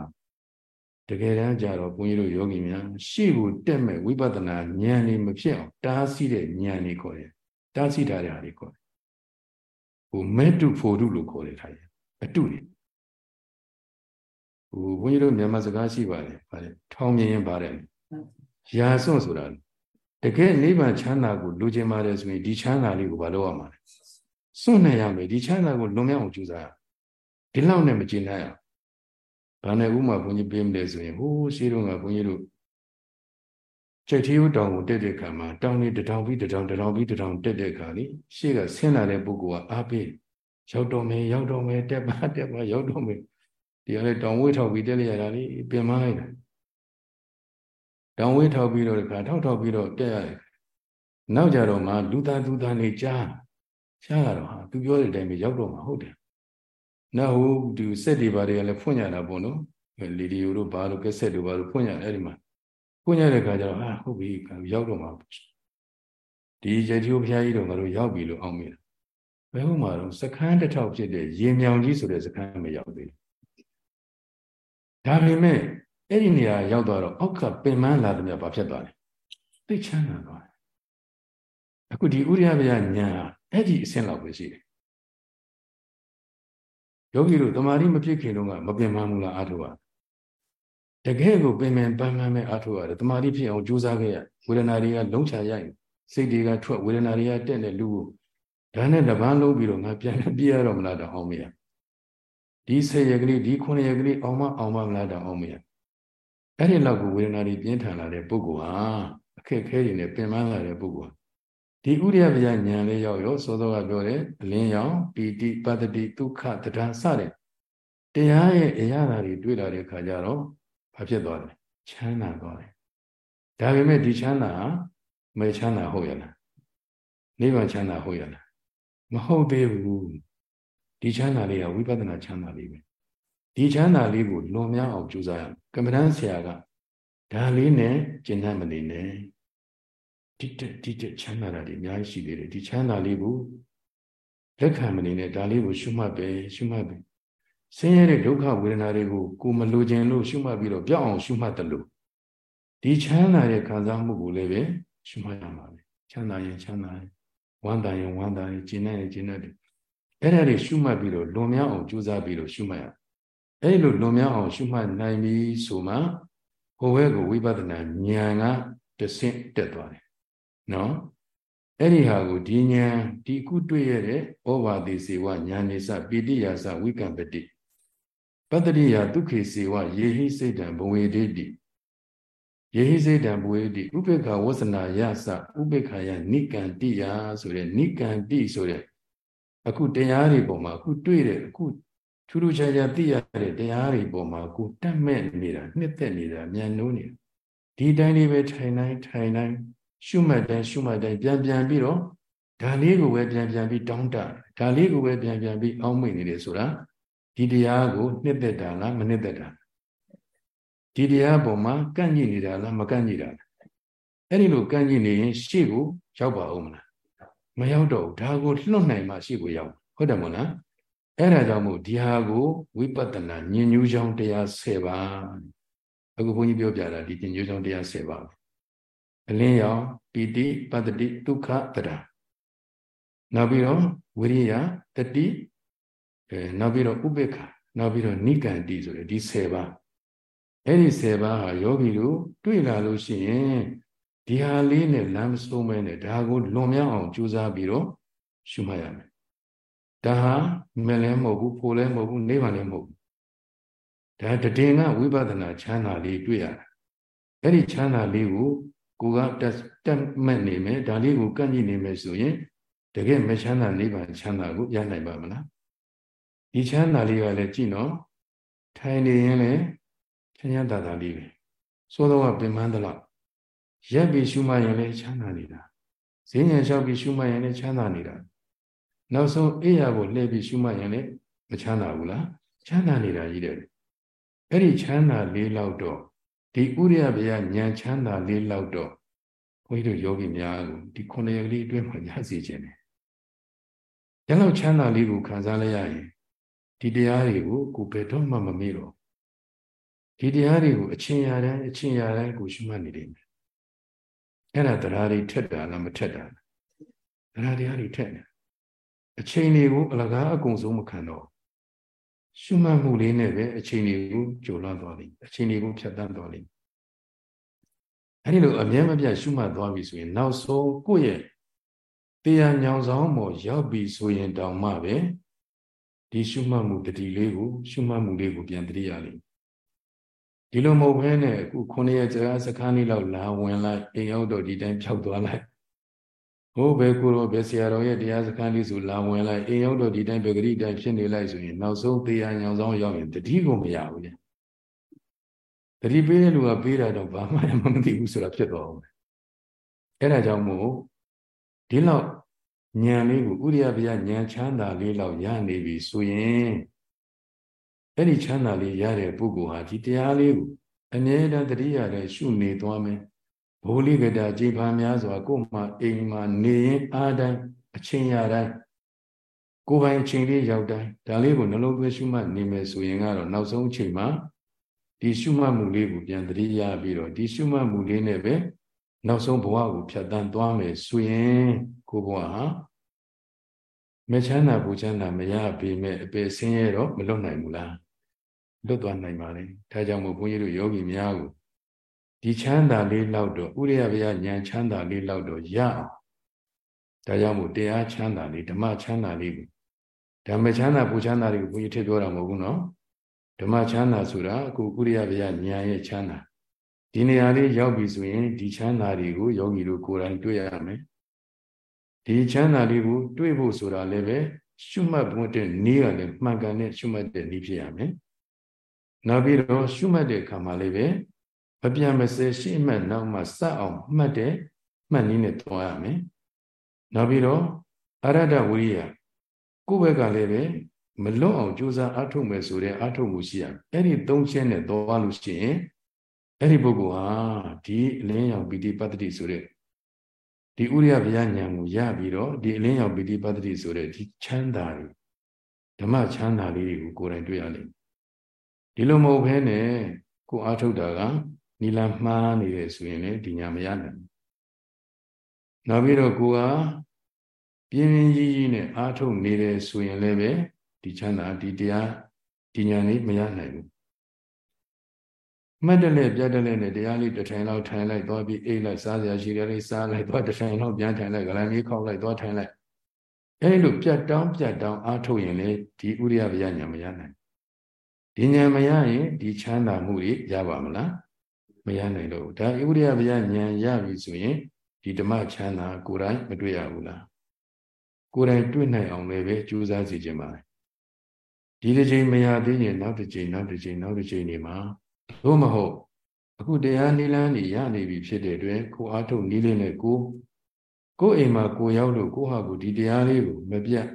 တကယ်တမ်းကြတော့ဘုန်းကြီးတို့ယောဂီများရှေ့ကိုတက်မဲ့ဝိပဿနာဉာဏ်นี่မဖြစ်အောင်တားဆီးတဲ့ဉာဏ်นี่ခေါ်တယ်တားဆီးထားတဲ့ဟာတွေခေါ်တယ်ဟိုမေတုဖို့တုလို့ခေါ်တယ်ထားရင်အတုတွေဟိုဘုန်းကြီးတို့မြန်မာစကားရှိပါတယ်ဗါတယ်ထောင်းမြင်ရင်ပါတယ်ရာစွန့်ဆိုတာတကယ်နိဗ္ဗာန်ချမ်းသာကိုလိုချင်ပါတယ်ဆိုရင်ဒီချမ်းသာလေးကိုမလုပ်ရမှာလဲစွန့်နေရမယ်ဒီချမ်းသာကိုလွန်မြောက်အောင်ကြိုးစားရဒီလောက်နဲ့မကျင်နိုင်အောင် ဘာနဲ့ဥမာဘုန်းကြီးပြမလဲဆိုရင်ဟိုးရှိတော့ကဘုန်းကြီးတို့ကျိတ်ထီဦးတောင်ကိုတက်တဲ့ခါမှာတောင်လေးတထောင်ပြီးတထောင်တထောင်ပြီးတထောင်တက်တဲ့ခါလေးရှေ့ကဆင်းလာတဲ့ပုဂ္ဂိုလ်ကအားပေးရောက်တော့မယ်ရောက်တော့မယ်တက်ပါတက်ပါရောက်တော့မယ်ဒီကလေးတောင်ဝေးထောက်ပြီးတက်လိုက်ရတာလေးပြင်မလိုက်တာတောင်ဝေးထောက်ပြီးတော့ဒီခါထောက်ထောက်ပြီးတော့တက်ရတယ်နောက်ကြတော့မှလူသားသူသားနေကြားရှားတော့ဟာသူပြောတဲ့အတိုင်းပဲရောက်တော့မှဟုတ်တယ် နောက်ဟိုဒီစက်တွေဘာတွေကလည်းဖွင့်ကြတာပေါ့နော်လီဒီယိုတို့ဘာလို့ကက်ဆက်တို့ဘာလို့ဖွင့်ကြတယ်အဲ့ဒီမှာဖွင့်ကြတဲ့ခါကျတော့ဟာဟုတ်ပြီရောက်တော့မှဒီရတိယဘုရားကြီးတို့ငါတို့ရောက်ပြီလို့အောင်းမိတယ်ဘယ်ဟိုမှာတော့စခန်းတစ်ထောက်ဖြစ်တဲ့ရေမြောင်ကြီးဆိုတဲ့စခန်းမရောက်သေးဘူးဒါပေမဲ့အဲ့ဒီနေရာရောက်သွားတော့အောက်ကပင်မလာတဲ့မြတ်ဘာဖြစ်သွားလဲသိချမ်းသာသွားတယ်အခုဒီဥရိယဗျာညာအဲ့ဒီအဆင့်လောက်ပဲရှိတယ် ယောဂီတို့တမာတိမဖြစ်ခင်တော့ကမပင်ပန်းဘူးလားအာထုပါတကယ်ကိုပင်ပင်ပန်းပန်းပဲအာထုရတယ်တမာတိဖြစ်အောင်ကြိုးစားခဲ့ရဝေဒနာတွေကလုံးချရိုက်စိတ်တွေကထွက်ဝေဒနာတွေကတက်တဲ့လူကိုဒါနဲ့တပန်းလုံးပြီးတော့ငါပြန်ပြရတော့မလားတော့အောင်မရဒီဆယ်ရက်ကလေးဒီခုနှစ်ရက်ကလေးအောင်မအောင်မမလားတော့အောင်မရအဲ့ဒီလောက်ကိုဝေဒနာတွေပြင်းထန်လာတဲ့ပုဂ္ဂိုလ်ဟာအခက်ခဲတွေနဲ့ပင်ပန်းလာတဲ့ပုဂ္ဂိုလ် ဒီဥရိယဗျာဉာဏ်လေးရောက်ရောစောစောကပြောတယ်အလင်းရောင်ပီတိပတ္တိဒုက္ခတရားစတဲ့တရားရဲ့အရာတွေတွေ့လာတဲ့ခါကျတော့ဘာဖြစ်သွားလဲချမ်းသာသွားတယ်ဒါပေမဲ့ဒီချမ်းသာမေချမ်းသာဟုတ်ရလားနိဗ္ဗာန်ချမ်းသာဟုတ်ရလားမဟုတ်သေးဘူးဒီချမ်းသာလေးကဝိပဿနာချမ်းသာလေးပဲဒီချမ်းသာလေးကိုလွန်မြောက်အောင်ကြိုးစားရအောင်ကမ္မဋ္ဌာန်းဆရာကဒါလေးနဲ့ကျင့်တတ်မနေနဲ့ တိတက်တိတက်ချမ်းသာတာတွေအများကြီးရှိသေးတယ်ဒီချမ်းသာလေးကိုလက်ခံမနေနဲ့ဒါလေးကိုရှုမှတ်ပဲရှုမှတ်ပဲဆင်းရဲတဲ့ဒုက္ခဝေဒနာတွေကိုကိုမလိုချင်လို့ရှုမှတ်ပြီးတော့ပြောင်းအောင်ရှုမှတ်တယ်လို့ဒီချမ်းသာတဲ့ခံစားမှုကိုလည်းပဲရှုမှတ်ရမှာပဲချမ်းသာရင်ချမ်းသာရင်ဝမ်းသာရင်ဝမ်းသာရင်ကျဉ်းနေရင်ကျဉ်းနေတယ်အဲ့ဒါတွေရှုမှတ်ပြီးတော့လွန်မြောက်အောင်ကြိုးစားပြီးတော့ရှုမှတ်ရအဲ့လိုလွန်မြောက်အောင်ရှုမှတ်နိုင်ပြီဆိုမှဟိုဘက်ကိုဝိပဿနာဉာဏ်ကတဆင့်တက်သွားတယ် နော်အဲ့ဒီဟာကိုဒီဉာဏ်ဒီခုတွေ့ရတဲ့ဩဘာတိစေဝဉာဏ်နေစပိတိယာစဝိကံပတိပတ္တိယဒုက္ခေစေဝယေဟိစိတ်တံဘဝေတိတိယေဟိစိတ်တံဘဝေတိဥပေက္ခဝဆနာယစဥပေက္ခယနိကံတိယဆိုတဲ့နိကံတိဆိုတဲ့အခုတရားတွေပေါ်မှာအခုတွေ့တဲ့အခုထူးထူးခြားခြားသိရတဲ့တရားတွေပေါ်မှာကိုတတ်မဲ့နေတာနှစ်သက်နေတာမြန်နိုးနေတာဒီတိုင်းလေးပဲထိုင်တိုင်းထိုင်တိုင်း ရှုမှတ်တိုင်းရှုမှတ်တိုင်းပြန်ပြန်ပြီးတော့ဒါလေးကိုပဲပြန်ပြန်ပြီးတောင်းတဒါလေးကိုပဲပြန်ပြန်ပြီးအောင်းမိတ်နေတယ်ဆိုတာဒီတရားကိုနှစ်သက်တာလားမနှစ်သက်တာဒီတရားပေါ်မှာကန့်ညိနေတာလားမကန့်ညိတာလားအဲ့ဒီလိုကန့်ညိနေရင်ရှေ့ကိုရောက်ပါဦးမလားမရောက်တော့ဘူးဒါကိုလွတ်နိုင်မှရှေ့ကိုရောက်ဟုတ်တယ်မို့လားအဲ့ဒါကြောင့်မို့ဒီဟာကိုဝိပဿနာဉာဏ်ညူးချောင်းတရား10ပါးအခုဘုန်းကြီးပြောပြတာဒီဉာဏ်ညူးချောင်းတရား10ပါး အလင်းရောင်ပီတိပတ္တိဒုက္ခတရာနောက်ပြီးတော့ဝိရိယတတိအဲနောက်ပြီးတော့ဥပေက္ခနောက်ပြီးတော့နိကန္တိဆိုတဲ့ဒီ10ပါးအဲ့ဒီ10ပါးဟာယောဂီတို့တွေ့လာလို့ရှိရင်ဒီဟာလေးနဲ့လမ်းမဆုံးမဲနဲ့ဒါကိုလွန်မြောက်အောင်ကြိုးစားပြီးတော့ရှုမှတ်ရမယ်ဒါဟာမလဲမဟုတ်ဘူးဖို့လဲမဟုတ်ဘူးနိဗ္ဗာန်လည်းမဟုတ်ဘူးဒါတည်င်ကဝိပဿနာချမ်းသာလေးတွေ့ရတာအဲ့ဒီချမ်းသာလေးကို ကိုကတက်တက်မဲ့နေမယ်ဒါလေးကိုကန့်ကြည့်နေမယ်ဆိုရင်တကယ်မချမ်းသာနိဗ္ဗာန်ချမ်းသာကိုရနိုင်ပါမလားဒီချမ်းသာလေးကလည်းကြည့်နော်ထိုင်နေရင်လည်းချမ်းသာတာလေးပဲသို့တော့ပင်မသလောက်ရက်ပြီးရှုမှတ်ရင်လည်းချမ်းသာနေတာဈဉ္ဉံလျှောက်ပြီးရှုမှတ်ရင်လည်းချမ်းသာနေတာနောက်ဆုံးအိယာကိုလှည့်ပြီးရှုမှတ်ရင်လည်းမချမ်းသာဘူးလားချမ်းသာနေတာကြီးတယ်အဲ့ဒီချမ်းသာလေးလောက်တော့ ဒီဥရိယဗျာဉာဏ်ချမ်းသာလေးလောက်တော့ဘုန်းကြီးတို့ယောဂီများကိုဒီခုနှစ်ရက်ကလေးအတွင်းမှာရစေခြင်းတယ်။ဒါလောက်ချမ်းသာလေးကိုခံစားလိုက်ရရင်ဒီတရားတွေကိုကိုဘယ်တော့မှမမေ့တော့ဒီတရားတွေကိုအချင်းရတိုင်းအချင်းရတိုင်းကိုရှုမှတ်နေတယ်။အဲ့ဒါတရားတွေထက်တာလားမထက်တာလား။တရားတရားတွေထက်နေအချိန်တွေကိုအလကားအကုန်ဆုံးမခံတော့ ရှုမှတ်မှုလေးနဲ့ပဲအချိန်တွေကိုကြိုလွှမ်းသွားလိမ့်အချိန်တွေကိုဖြတ်တန်းသွားလိမ့်အဲဒီလိုအမြဲမပြတ်ရှုမှတ်သွားပြီဆိုရင် နောက်ဆုံးကိုယ့်ရဲ့တရားညောင်ဆောင်ပေါ်ရောက်ပြီဆိုရင်တောင်မှပဲဒီရှုမှတ်မှုတတိလေးကိုရှုမှတ်မှုလေးကိုပြန်တတိရလိမ့်ဒီလိုမဟုတ်ဘဲနဲ့အခုခုနှစ်ရက်ကြာစခန်းလေးလောက်လာဝင်လိုက်အိမ်ရောက်တော့ဒီတိုင်းဖြောက်သွားလိုက် ဟိုဘယ်ကိုတော့ဘယ်ဆရာတော်ရဲ့တရားစခန်းလေးဆိုလာဝင်လိုက်အိမ်ရောက်တော့ဒီတိုင်းပဲဂရိတိုင်းဖြစ်နေလိုက်ဆိုရင်နောက်ဆုံးတရားညောင်ဆောင်ရောက်ရင်တတိကိုမရဘူးလေတတိပေးတဲ့လူကပေးတာတော့ဘာမှမမသိဘူးဆိုတာဖြစ်သွားအောင်အဲ့ဒါကြောင့်မို့ဒီလောက်ဉာဏ်လေးကိုဥရိယဗျာဉာဏ်ချမ်းသာလေးလောက်ရနေပြီဆိုရင်အဲ့ဒီချမ်းသာလေးရတဲ့ပုဂ္ဂိုလ်ဟာဒီတရားလေးကိုအမြဲတမ်းတတိယနဲ့ရှုနေသွားမယ် ဘိုလီကတာကြည်ဖာများစွာကိုယ်မှာအိမ်မှာနေရင်အားတိုင်းအချင်းရတိုင်းကိုယ်ပိုင်အချိန်လေးရောက်တိုင်းဒါလေးကိုနှလုံးသွင်းရှုမှတ်နေမယ်ဆိုရင်ကတော့နောက်ဆုံးအချိန်မှာဒီရှုမှတ်မှုလေးကိုပြန်သတိရပြီးတော့ဒီရှုမှတ်မှုလေးနဲ့ပဲနောက်ဆုံးဘဝကိုဖြတ်တန်းသွားမယ်ဆိုရင်ကိုဘဝဟာမချမ်းသာပူချမ်းသာမရပေမဲ့အပေဆင်းရဲတော့မလွတ်နိုင်ဘူးလားလွတ်သွားနိုင်ပါလေဒါကြောင့်မို့ဘုန်းကြီးတို့ယောဂီများကို ဒီချမ်းသာလေးလောက်တော့ဥရိယဗျာဉာဏ်ချမ်းသာလေးလောက်တော့ရအောင်ဒါကြောင့်မို့တရားချမ်းသာလေးဓမ္မချမ်းသာလေးကိုဓမ္မချမ်းသာပူချမ်းသာတွေကိုဘုန်းကြီးထည့်ပြောတာမဟုတ်ဘူးနော်ဓမ္မချမ်းသာဆိုတာအခုဥရိယဗျာဉာဏ်ရဲ့ချမ်းသာဒီနေရာလေးရောက်ပြီဆိုရင်ဒီချမ်းသာတွေကိုယောဂီတို့ကိုယ်တိုင်တွေ့ရမယ်ဒီချမ်းသာလေးကိုတွေ့ဖို့ဆိုတာလည်းပဲရှုမှတ်ဖို့တဲ့နည်းကလည်းမှန်ကန်တဲ့ရှုမှတ်တဲ့နည်းဖြစ်ရမယ်နောက်ပြီးတော့ရှုမှတ်တဲ့အခါမှာလည်းပဲ မပြန်မစဲရှေ့မှတ်နောက်မှစအောင်မှတ်တဲ့မှတ်နည်းနဲ့သွားရမယ်နောက်ပြီးတော့အရဒဝိရိယကိုယ့်ဘက်ကလည်းပဲမလွတ်အောင်ကြိုးစားအားထုတ်မယ်ဆိုတဲ့အားထုတ်မှုရှိရမယ်အဲ့ဒီသုံးချက်နဲ့သွားလို့ရှိရင်အဲ့ဒီပုဂ္ဂိုလ်ဟာဒီအလင်းရောင်ပိဋိပတ္တိဆိုတဲ့ဒီဥရိယဗျာဉာဏ်ကိုရပြီးတော့ဒီအလင်းရောင်ပိဋိပတ္တိဆိုတဲ့ဒီချမ်းသာတွေဓမ္မချမ်းသာလေးတွေကိုကိုယ်တိုင်တွေ့ရလိမ့်မယ်ဒီလိုမဟုတ်ဘဲနဲ့ကိုအားထုတ်တာက နီလမှားနေတယ်ဆိုရင်လည်းဒီညာမရနိုင်ဘူးနောက်ပြီးတော့ကိုကပြင်းပြင်းကြီးကြီးနဲ့အားထုတ်နေတယ်ဆိုရင်လည်းပဲဒီချမ်းသာဒီတရားဒီညာလေးမရနိုင်ဘူးမှတ်တယ်လေပြတ်တယ်လေနဲ့တရားလေးတစ်ထိုင်လောက်ထိုင်လိုက်သွားပြီးအိတ်လိုက်စားစရာရှိတယ်လေးစားလိုက်သွားတစ်ထိုင်လောက်ပြန်ထိုင်လိုက်ကလန်လေးခောက်လိုက်သွားထိုင်လိုက်အဲဒီလိုပြတ်တောင်းပြတ်တောင်းအားထုတ်ရင်လေဒီဥရိယဗျာညာမရနိုင်ဒီညာမရရင်ဒီချမ်းသာမှုတွေရပါမလား မရနိုင်တော့ဘူးဒါဥရိယဗျာညာရပြီဆိုရင်ဒီဓမ္မချမ်းသာကိုယ်တိုင်မတွေ့ရဘူးလားကိုယ်တိုင်တွေ့နိုင်အောင်လည်းပဲကြိုးစားစီခြင်းပါဒီတစ်ချိန်မရသေးရင်နောက်တစ်ချိန်နောက်တစ်ချိန်နောက်တစ်ချိန်နေမှာသို့မဟုတ်အခုတရားနိလန်းနေရနေပြီဖြစ်တဲ့အတွက်ကိုအားထုတ်နည်းလေးနဲ့ကိုကိုအိမ်မှာကိုရောက်လို့ကိုဟာကိုဒီတရားလေးကိုမပြတ်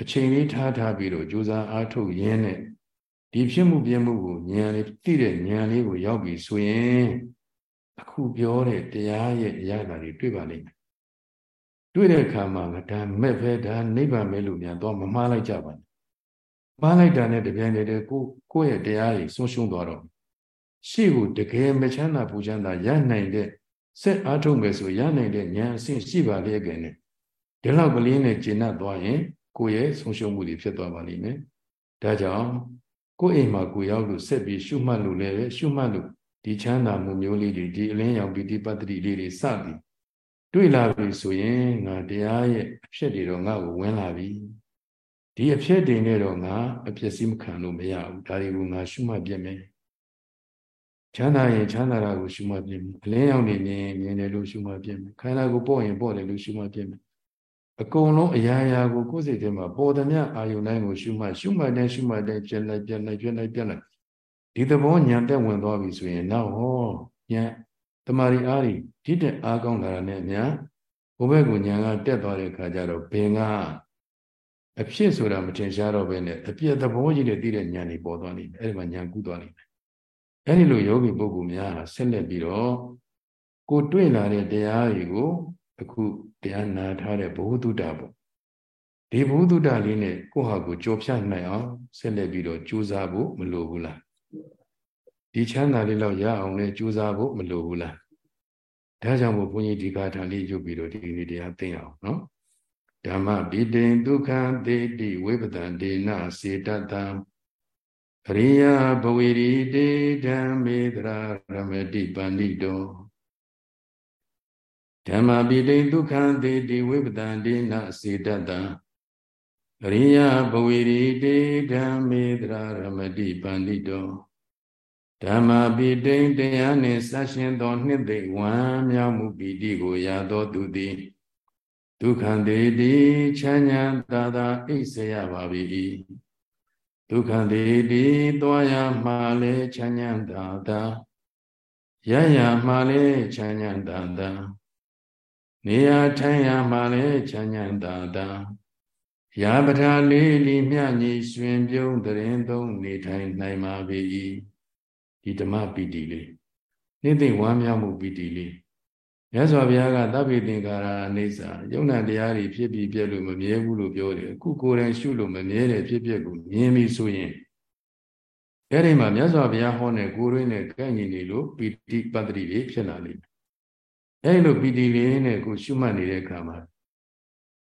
အချိန်လေးထားထားပြီးတော့ကြိုးစားအားထုတ်ရင်းနဲ့ ဒီဖြစ်မှုပြမှုကိုဉာဏ်လေးသိတဲ့ဉာဏ်လေးကိုရောက်ပြီဆိုရင်အခုပြောတဲ့တရားရဲ့အရာတွေတွေ့ပါလိမ့်မယ်တွေ့တဲ့အခါမှာဒါမဲ့ပဲဒါနိဗ္ဗာန်ပဲလို့များတော့မမှားလိုက်ကြပါနဲ့ပါလိုက်တာနဲ့တပြိုင်တည်းကိုကိုယ့်ရဲ့တရားကြီးဆုံးရှုံးသွားတော့ရှေ့ကိုတကယ်မချမ်းသာပူချမ်းသာရနိုင်တဲ့ဆက်အားထုတ်မယ်ဆိုရနိုင်တဲ့ဉာဏ်အဆင့်ရှိပါလေခင်နဲ့ဒီလောက်ကလေးနဲ့ကျင့်တတ်သွားရင်ကိုယ့်ရဲ့ဆုံးရှုံးမှုတွေဖြစ်သွားပါလိမ့်မယ်ဒါကြောင့် ကိုယ့်အိမ်မှာကိုရောက်လို့ဆက်ပြီးရှုမှတ်လို့လည်းရှုမှတ်လို့ဒီချမ်းသာမှုမျိုးလေးတွေဒီအလင်းရောင်ပီတိပတ္တိလေးတွေစသည်တွေ့လာပြီဆိုရင်ငါတရားရဲ့အဖြစ်တွေတော့ငါ့ကိုဝင်လာပြီဒီအဖြစ်တွေနဲ့တော့ငါအဖြစ်စီးမခံလို့မရဘူးဒါတွေကိုငါရှုမှတ်ပြမယ်ချမ်းသာရင်ချမ်းသာတာကိုရှုမှတ်ပြမယ်အလင်းရောင်နေမြင်မြင်တယ်လို့ရှုမှတ်ပြမယ်ခန္ဓာကိုပေါ့ရင်ပေါ့တယ်လို့ရှုမှတ်ပြမယ် အကုန်လုံးအရာရာကိုကိုယ်စိတ်ထဲမှာပေါ်သမျှအာယုန်တိုင်းကိုရှုမှတ်ရှုမှတ်တဲ့ရှုမှတ်တဲ့ပြက်လိုက်ပြက်လိုက်ပြက်လိုက်ပြက်လိုက်ဒီသဘောညာတက်ဝင်သွားပြီဆိုရင်နောက်ဟောညာတမာရီအားဒီဒီတဲ့အားကောင်းလာတဲ့ညာဘုဘက်ကိုညာကတက်သွားတဲ့ခါကျတော့ဘင်ကအဖြစ်ဆိုတာမထင်ရှားတော့ဘဲနဲ့အပြည့်သဘောကြီးနဲ့သိတဲ့ဉာဏ်တွေပေါ်သွားလိမ့်မယ်အဲ့ဒီမှာဉာဏ်ကူးသွားလိမ့်မယ်အဲ့ဒီလိုယောဂီပုဂ္ဂိုလ်များဆက်လက်ပြီးတော့ကိုတွေ့လာတဲ့တရားတွေကိုအခု တရားနာထားတဲ့ဘုဟုတုတ္တပေါ့ဒီဘုဟုတုတ္တလေးနဲ့ကိုယ့်ဟာကိုကြော်ဖြတ်နိုင်အောင်ဆက်လက်ပြီးတော့ကြိုးစားဖို့မလိုဘူးလားဒီချမ်းသာလေးတော့ရအောင်လဲကြိုးစားဖို့မလိုဘူးလားဒါကြောင့်မို့ဘုန်းကြီးဒီကာထာလေးယူပြီးတော့ဒီနေ့တရားသိအောင်နော်ဓမ္မပိတေဒုက္ခသေတိဝိပဒံဒေနစေတတံအရိယဘဝေရီတေဓမ္မေတရာရမတိပန္တိတော ဓမ္မပိတေဒုက္ခသေတိဝိပဒံဒေနစေတတံအရိယဘဝေရီတေဓမ္မေတရာရမတိပန္တိတောဓမ္မပိတိတရားနှင့်ဆက်ရှင်သောနှစ်သိဝမ်းမြောက်မှုပိတိကိုရသောသူသည်ဒုက္ခတေတိချမ်းညာသာသာအိပ်စေရပါ၏ဒုက္ခတေတိသွားရမှာလဲချမ်းညာသာသာရရမှာလဲချမ်းညာသာသာ နေရထိုင်ရမှာလဲချမ်းညာသာသာရာပထာလေးလီမြညီရွှင်ပြုံးတရင်သုံးနေထိုင်နိုင်ပါ၏ဒီဓမ္မပီတိလေးနေ့သိဝမ်းမြောက်မှုပီတိလေးမြတ်စွာဘုရားကသဗ္ဗေသင်္ကာရအိစ္ဆာယုံနာတရားတွေဖြစ်ပြီးပြက်လို့မမြဲဘူးလို့ပြောတယ်အခုကိုယ်တိုင်ရှုလို့မမြဲတဲ့ဖြစ်ပျက်ကိုမြင်ပြီဆိုရင်အဲ့ဒီမှာမြတ်စွာဘုရားဟောတဲ့ကိုယ်ရင်းနဲ့ကန့်ညီနေလို့ပီတိပတ္တိတွေဖြစ်လာလိမ့်မယ် အဲ့လိုပီတိလေးနဲ့ကိုရှုမှတ်နေတဲ့အခါမှာ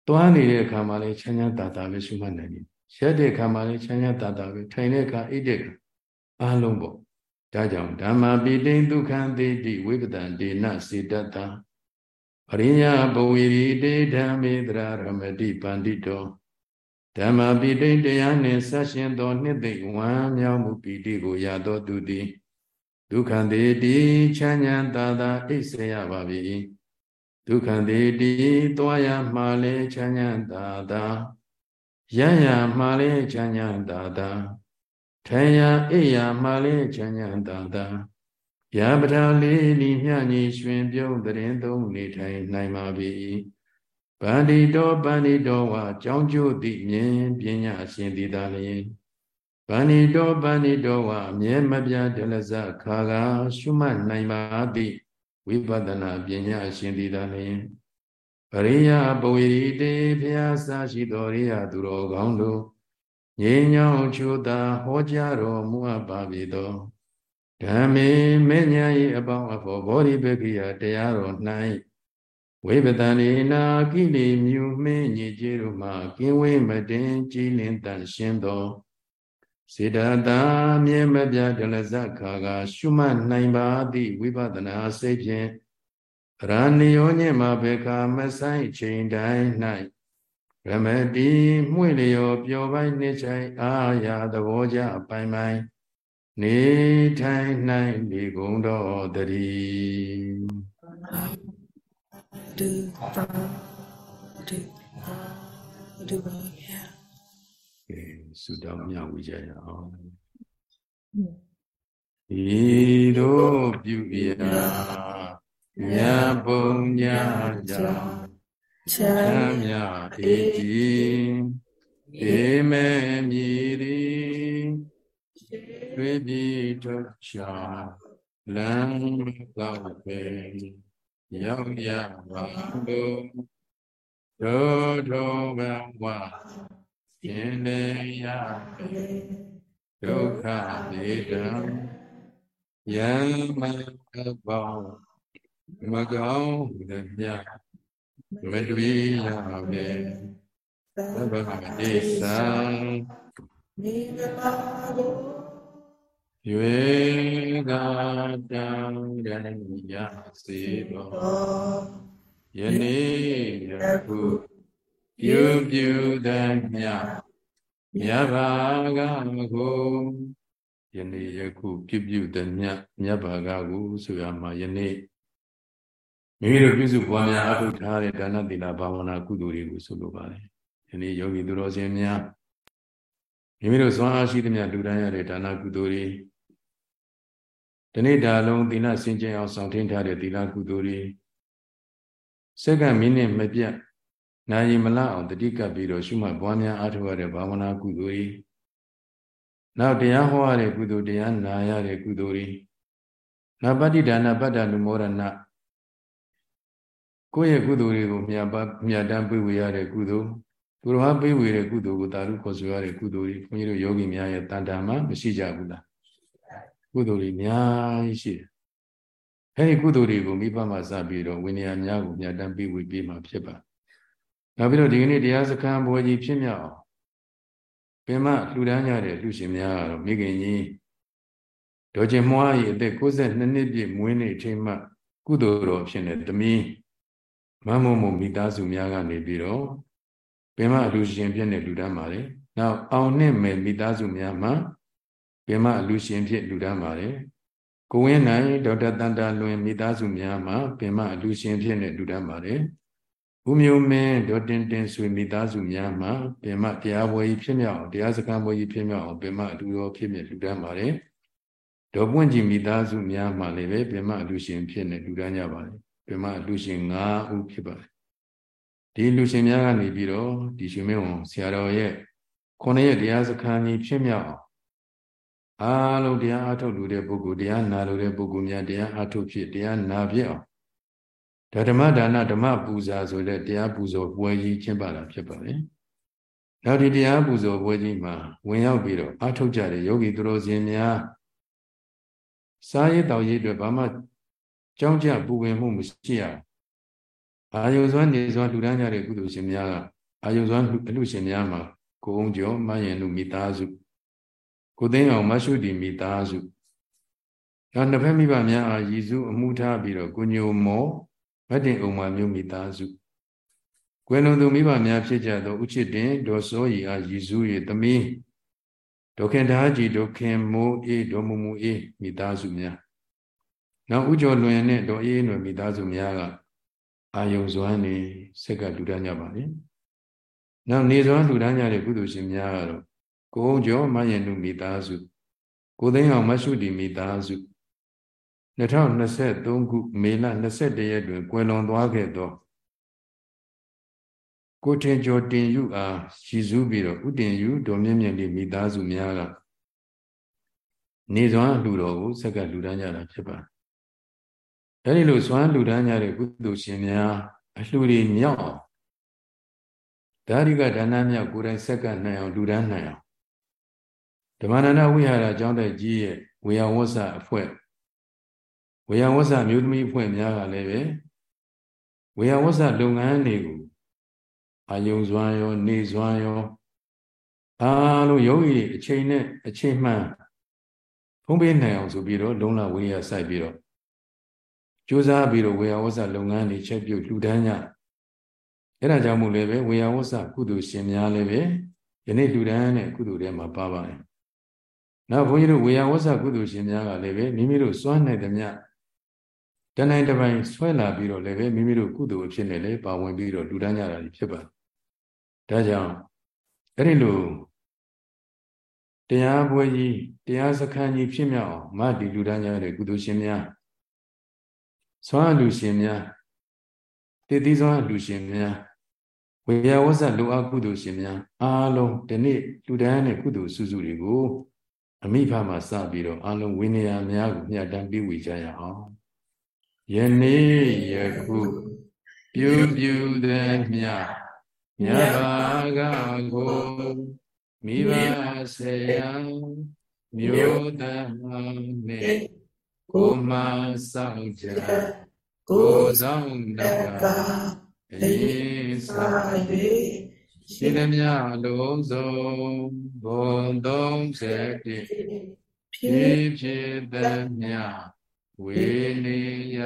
တွားနေတဲ့အခါမှာလည်းချမ်းချမ်းသာသာပဲရှုမှတ်နိုင်တယ်ရက်တဲ့အခါမှာလည်းချမ်းချမ်းသာသာပဲထိုင်တဲ့အခါအိတ်တဲ့အခါအားလုံးပေါ့ဒါကြောင့်ဓမ္မာပိတိဒုက္ခံသေတိဝိပဒံဒေနစေတတံပရိညာဘဝီရိတေဓမ္မေတရာရမတိပန္တိတောဓမ္မာပိတိတရားနှင့်ဆက်ရှင်သောနှစ်သိမ့်ဝမ်းမြောက်မှုပိတိကိုရသောသူသည် ဒုက္ခံသေတိချမ်းညာသာသာအိပ်စေရပါ၏ဒုက္ခံသေတိသွားရမှာလဲချမ်းညာသာသာရရမှာလဲချမ်းညာသာသာထိုင်ရာအိယာမှလေးချမ်းချမ်းသာသာရာပထာလေးလီမြညီရွှင်ပြုံးတရင်သုံးနေထိုင်နိုင်ပါပြီဗန္ဒီတော်ဗန္ဒီတော်ဝါကြောင်းကျိုးသည့်မြင်ပညာရှင်သည်သာလျင် ဗန္ဒီတော်ဗန္ဒီတော်ဝါအမြဲမပြတ်တလဇခါကရှုမှတ်နိုင်ပါသည်ဝိပဿနာပညာရှင်သည်သာလျင်ပရိယပဝေရီတေဖျားစာရှိတော်ရိယသူတော်ကောင်းတို့ငြိမ်းချမ်းချိုးသာဟောကြားတော်မူအပ်ပါပြီသောဓမ္မေမေညာ၏အပေါင်းအဖော်ဘောဓိပက္ခိယတရားတော်၌ဝိပတန်နေနာကိလေမြူမင်းညည်ကျေးတို့မှကင်းဝေးမတင်ကြည်လင်တန်ရှင်းသော စေတသာမြဲမပြဒလဇခါကရှုမှတ်နိုင်ပါသည့်ဝိပဿနာစိတ်ဖြင့်ရဏိယောညင်မှာဘေခာမဆိုင်ချိန်တိုင်း၌ရမတိမှွေလျော်ပျော်ပိုင်းနေချိုင်အာရသဘောကြပိုင်ပိုင်နေထိုင်နိုင်ဒီကုံတော်တည်းဒုပါဒုပါဒုပါကဲ ဆုတောင်းမြဝေကြရအောင်ဤတို့ပြုရာမြတ်ဘုံညာကြောင့်ချမ်းမြအေးကြည်အေမေမြည်သည်တွေ့ပြီးထွက်ချာလမ်းတော့ပဲရောက်ရပါဘုဒ္ဓဘဝ ရှင်လေယဒုက္ခဒေတံယံမဘောမကောင်းတဲ့မြတ်မတွေ့ရပဲသဗ္ဗမတိသံနိဗ္ဗာန်ကိုရွေကတံရဏယစေဘောယနေ့ယခု ပြုပြုသည်မြမြတ်ဘာကကိုယနေ့ယခုပြုပြုသည်မြတ်မြတ်ဘာကကိုဆိုရမှာယနေ့မိမိတို့ပြုစုပွားများအထုထားတဲ့ဒါနသီလဘာဝနာကုသိုလ်တွေကိုဆိုလိုပါတယ်ယနေ့ယောဂီသူတော်စင်များမိမိတို့စွမ်းအားရှိသမျှလူတိုင်းရတဲ့ဒါနကုသိုလ်တွေဒီနေ့ဒါလုံးသီလစင်ကြင်အောင်ဆောင်ထင်းထားတဲ့သီလကုသိုလ်တွေစက္ကန့်မိနစ်မပြတ် နာယီမလအောင်တတိကပ်ပြီးတော့ရှုမှတ်ပွားများအားထုတ်ရတဲ့ဘာဝနာကုသိုလ်တွေနောက်တရားဟောရတဲ့ကုသိုလ်တရားနာရတဲ့ကုသိုလ်တွေနောက်ပဋိဒါနပတ္တလူမောရဏကိုယ့်ရဲ့ကုသိုလ်တွေကိုမြတ်ပါမြတ်တမ်းပေးဝေရတဲ့ကုသိုလ်သူတော်ဟာပေးဝေတဲ့ကုသိုလ်ကိုတာရုခေါ်ဆိုရတဲ့ကုသိုလ်တွေခွန်ကြီးတို့ယောဂီများရဲ့တန်တာမှာမရှိကြဘူးလားကုသိုလ်တွေအများကြီးရှိတယ်အဲဒီကုသိုလ်တွေကိုမိဘမှာစပြီးတော့ဝိနည်းများကိုမြတ်တမ်းပေးဝေပေးမှာဖြစ်ပါ နောက်ပြီးတော့ဒီကနေ့တရားစခန်းဘွယ်ကြီးဖြစ်မြောက်အောင်ပင်မလှူဒန်းကြတဲ့လူရှင်များကတော့မိခင်ကြီးဒေါ်ကျင်မွားကြီးအသက်62နှစ်ပြည့်မွေးနေ့အချိန်မှကုသိုလ်တော်ဖြစ်နေသမီးမမုံမုံမိသားစုများကနေပြီးတော့ပင်မလူရှင်ဖြစ်နေလူဒန်းပါတယ်။နောက်အောင်နှစ်မယ်မိသားစုများမှာပင်မလူရှင်ဖြစ်လူဒန်းပါတယ်။ကိုဝင်းနိုင်ဒေါက်တာတန်တာလွင်မိသားစုများမှာပင်မလူရှင်ဖြစ်နေလူဒန်းပါတယ်။ ဦးမျိုးမင်းဒေါ်တင်တင်ဆွေမိသားစုများမှာပင်မတရားပွဲကြီးဖြစ်မြောက်အောင်တရားစခန်းပွဲကြီးဖြစ်မြောက်အောင်ပင်မအတူတော်ဖြစ်မြလူတန်းပါတယ်ဒေါ်ပွင့်ကြည်မိသားစုများမှာလည်းပဲပင်မအလူရှင်ဖြစ်နေလူတန်းကြပါတယ်ပင်မအလူရှင်၅ဦးဖြစ်ပါတယ်ဒီလူရှင်များကနေပြီးတော့ဒီရှင်မင်းဝန်ဆရာတော်ရဲ့ခုနှစ်ရက်တရားစခန်းကြီးဖြစ်မြောက်အောင်အားလုံးတရားအထုတ်လူတဲ့ပုဂ္ဂိုလ်တရားနာလူတဲ့ပုဂ္ဂိုလ်များတရားအထုတ်ဖြစ်တရားနာဖြစ်အောင် ဒါဓမ္မဒါနဓမ္မပူဇာဆိုတဲ့တရားပူဇော်ပွဲကြီးကျင်းပတာဖြစ်ပါတယ်။နောက်ဒီတရားပူဇော်ပွဲကြီးမှာဝင်ရောက်ပြီးတော့အထုတ်ကြတဲ့ယောဂီသူတော်စင်များစားရည်တောက်ရည်တွေဘာမှကြောင်းကြပူဝင်မှုမရှိရအာယုစွမ်းနေစွမ်းလှူဒန်းကြတဲ့ကုသိုလ်ရှင်များကအာယုစွမ်းအလှရှင်များမှာကိုအောင်ကျော်မယင်လူမိသားစုကိုသိန်းအောင်မရှုတီမိသားစုနောက်နှစ်ဖက်မိဘများအားရည်စုအမှုထားပြီးတော့ကိုညိုမော မတ္တင်ဥမာမျိုးမိသားစုကွယ်လွန်သူမိဘများဖြစ်ကြသောဥချစ်တင်ဒေါ်စောရီအားရည်စူး၏သမီးဒေါခင်ဒါကြီးဒေါခင်မိုးအေးဒေါ်မူမူအေးမိသားစုများနောက်ဥကျော်လွင်နဲ့ဒေါ်အေးနွယ်မိသားစုများကအာယုံစွမ်းနေစက်ကလူတန်းကြပါလေနောက်နေစွမ်းလူတန်းကြတဲ့ကုသိုလ်ရှင်များကတော့ကိုုံကျော်မယင်နုမိသားစုကိုသိန်းအောင်မရှုတီမိသားစု 2023ခုမေလ21ရက်တွင်ကွယ်လွန်သွားခဲ့သောကိုထင်ကျော်တင်ယူအားရည်စူးပြီးတော့ဥတင်ယူဒေါ်မြင့်မြင့်လေးမိသားစုများကနေစွမ်းလူတော်ကိုစက်ကလူတန်းကြတာဖြစ်ပါအဲဒီလိုစွမ်းလူတန်းကြတဲ့ကုသိုလ်ရှင်များအလှူတွေမြောက်အောင်ဒါရိကဒါနမြောက်ကိုယ်တိုင်စက်ကနိုင်အောင်လူတန်းနိုင်အောင်ဓမ္မနန္ဒဝိဟာရအကြောင်းတဲ့ကြီးရဲ့ဝေယဝဆအဖွဲ့ ဝေယဝဆမျိုးသမီးအဖွဲ့များကလည်းပဲဝေယဝဆလုပ်ငန်းတွေကိုအာယုံစွမ်းရော နေစွမ်းရောအားလုံးယောဂီအချိန်နဲ့အချိန်မှန်ဖုံးပေးနိုင်အောင်ဆိုပြီးတော့လုံးလဝေယစိုက်ပြီးတော့ကြိုးစားပြီးတော့ဝေယဝဆလုပ်ငန်းတွေချက်ပြုတ်လှူဒန်းကြအဲ့ဒါကြောင့်မို့လည်းပဲဝေယဝဆကုသိုလ်ရှင်များလည်းပဲယနေ့လှူဒန်းတဲ့ကုသိုလ်ထဲမှာပါပါတယ်နောက်ဘုန်းကြီးတို့ဝေယဝဆကုသိုလ်ရှင်များကလည်းပဲမိမိတို့စွမ်းနိုင်သမျှ တနိုင်တပိုင်ဆွဲလာပြီးတော့လည်းပဲမိမိတို့ကုသိုလ်အဖြစ်နဲ့လည်းပါဝင်ပြီးတော့လူတန်းကြတာဖြစ်ပါတယ်ဒါကြောင့်အဲ့ဒီလိုတရားပွဲကြီးတရားစခန်းကြီးဖြစ်မြောက်အောင်မတည်လူတန်းကြတဲ့ကုသိုလ်ရှင်များဆွမ်းလူရှင်များတည်တည်ဆွမ်းလူရှင်များဝေယဝဇ္ဇလူအကုသိုလ်ရှင်များအားလုံးဒီနေ့လူတန်းတဲ့ကုသိုလ်စုစုတွေကိုအမိဖမှာစပြီးတော့အားလုံးဝိနည်းများကိုမြတ်တမ်းပြီးဝေကြရအောင် ယနေ့ယခုပြုပြုသည်မြမြတ်ဘာကကိုမိဘဆရာမြို့သားနဲ့ကိုမဆောင်ကြကိုဆောင်တကအရင်စာ၍ရှိသမျှလုံးစုံဘုံ30ဖြစ်ဖြစ်သမျှ ဝေနေရ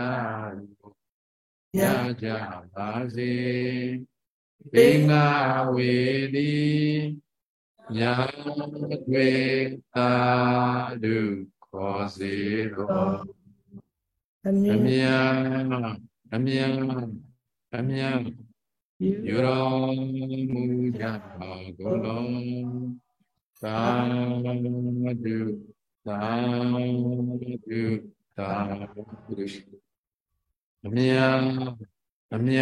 ရကြပါစေဘိငါဝေတိညာတွေသာဓုခေါ်စေတော်အမြအမြအမြယူတော်မူကြပါကုန်တော်သာဓုသာဓု သာဓုအမြအမြ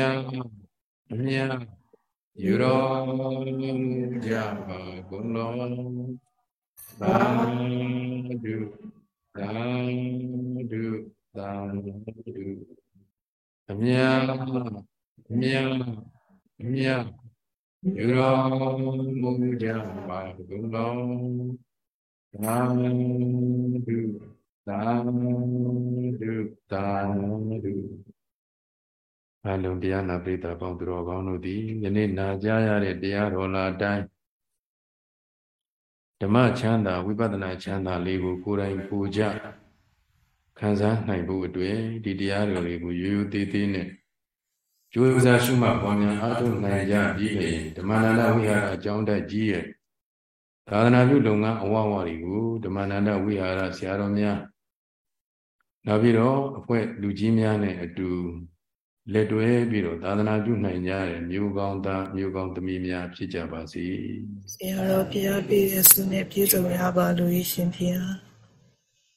အမြယူတော်မူကြပါကုန်တော်သာဓုသာဓုသာဓုအမြအမြအမြယူတော်မူကြပါကုန်တော်သာဓု သာဓုသာဓုအလုံးတရားနာပိဋကပေါင်းသူတော်ကောင်းတို့သည်ယနေ့နာကြားရတဲ့တရားတော်လာတိုင်းဓမ္မချမ်းသာဝိပဿနာချမ်းသာလေးကိုကိုယ်တိုင်ပူကြခံစားနိုင်ဖို့အတွက်ဒီတရားတော်တွေကိုရိုးရိုးသေးသေးနဲ့ကြိုးစားရှုမှတ်ပွားများအားထုတ်နိုင်ကြပြီးလျင်ဓမ္မနန္ဒဝိဟာရအကြောင်းတက်ကြီးရဲ့သာသနာပြုလုပ်ငန်းအဝဝတွေကိုဓမ္မနန္ဒဝိဟာရဆရာတော်များ နောက်ပြီးတော့အဖွဲ့လူကြီးများနဲ့အတူလက်တွဲပြီးတော့သာသနာပြုနိုင်ကြတဲ့မျိုးကောင်းသားမျိုးကောင်းသမီးများဖြစ်ကြပါစေဆရာတော်ဘုရားပြည့်ရဲ့ဆုနဲ့ပြည့်စုံရပါလို့ရှင်ဘုရား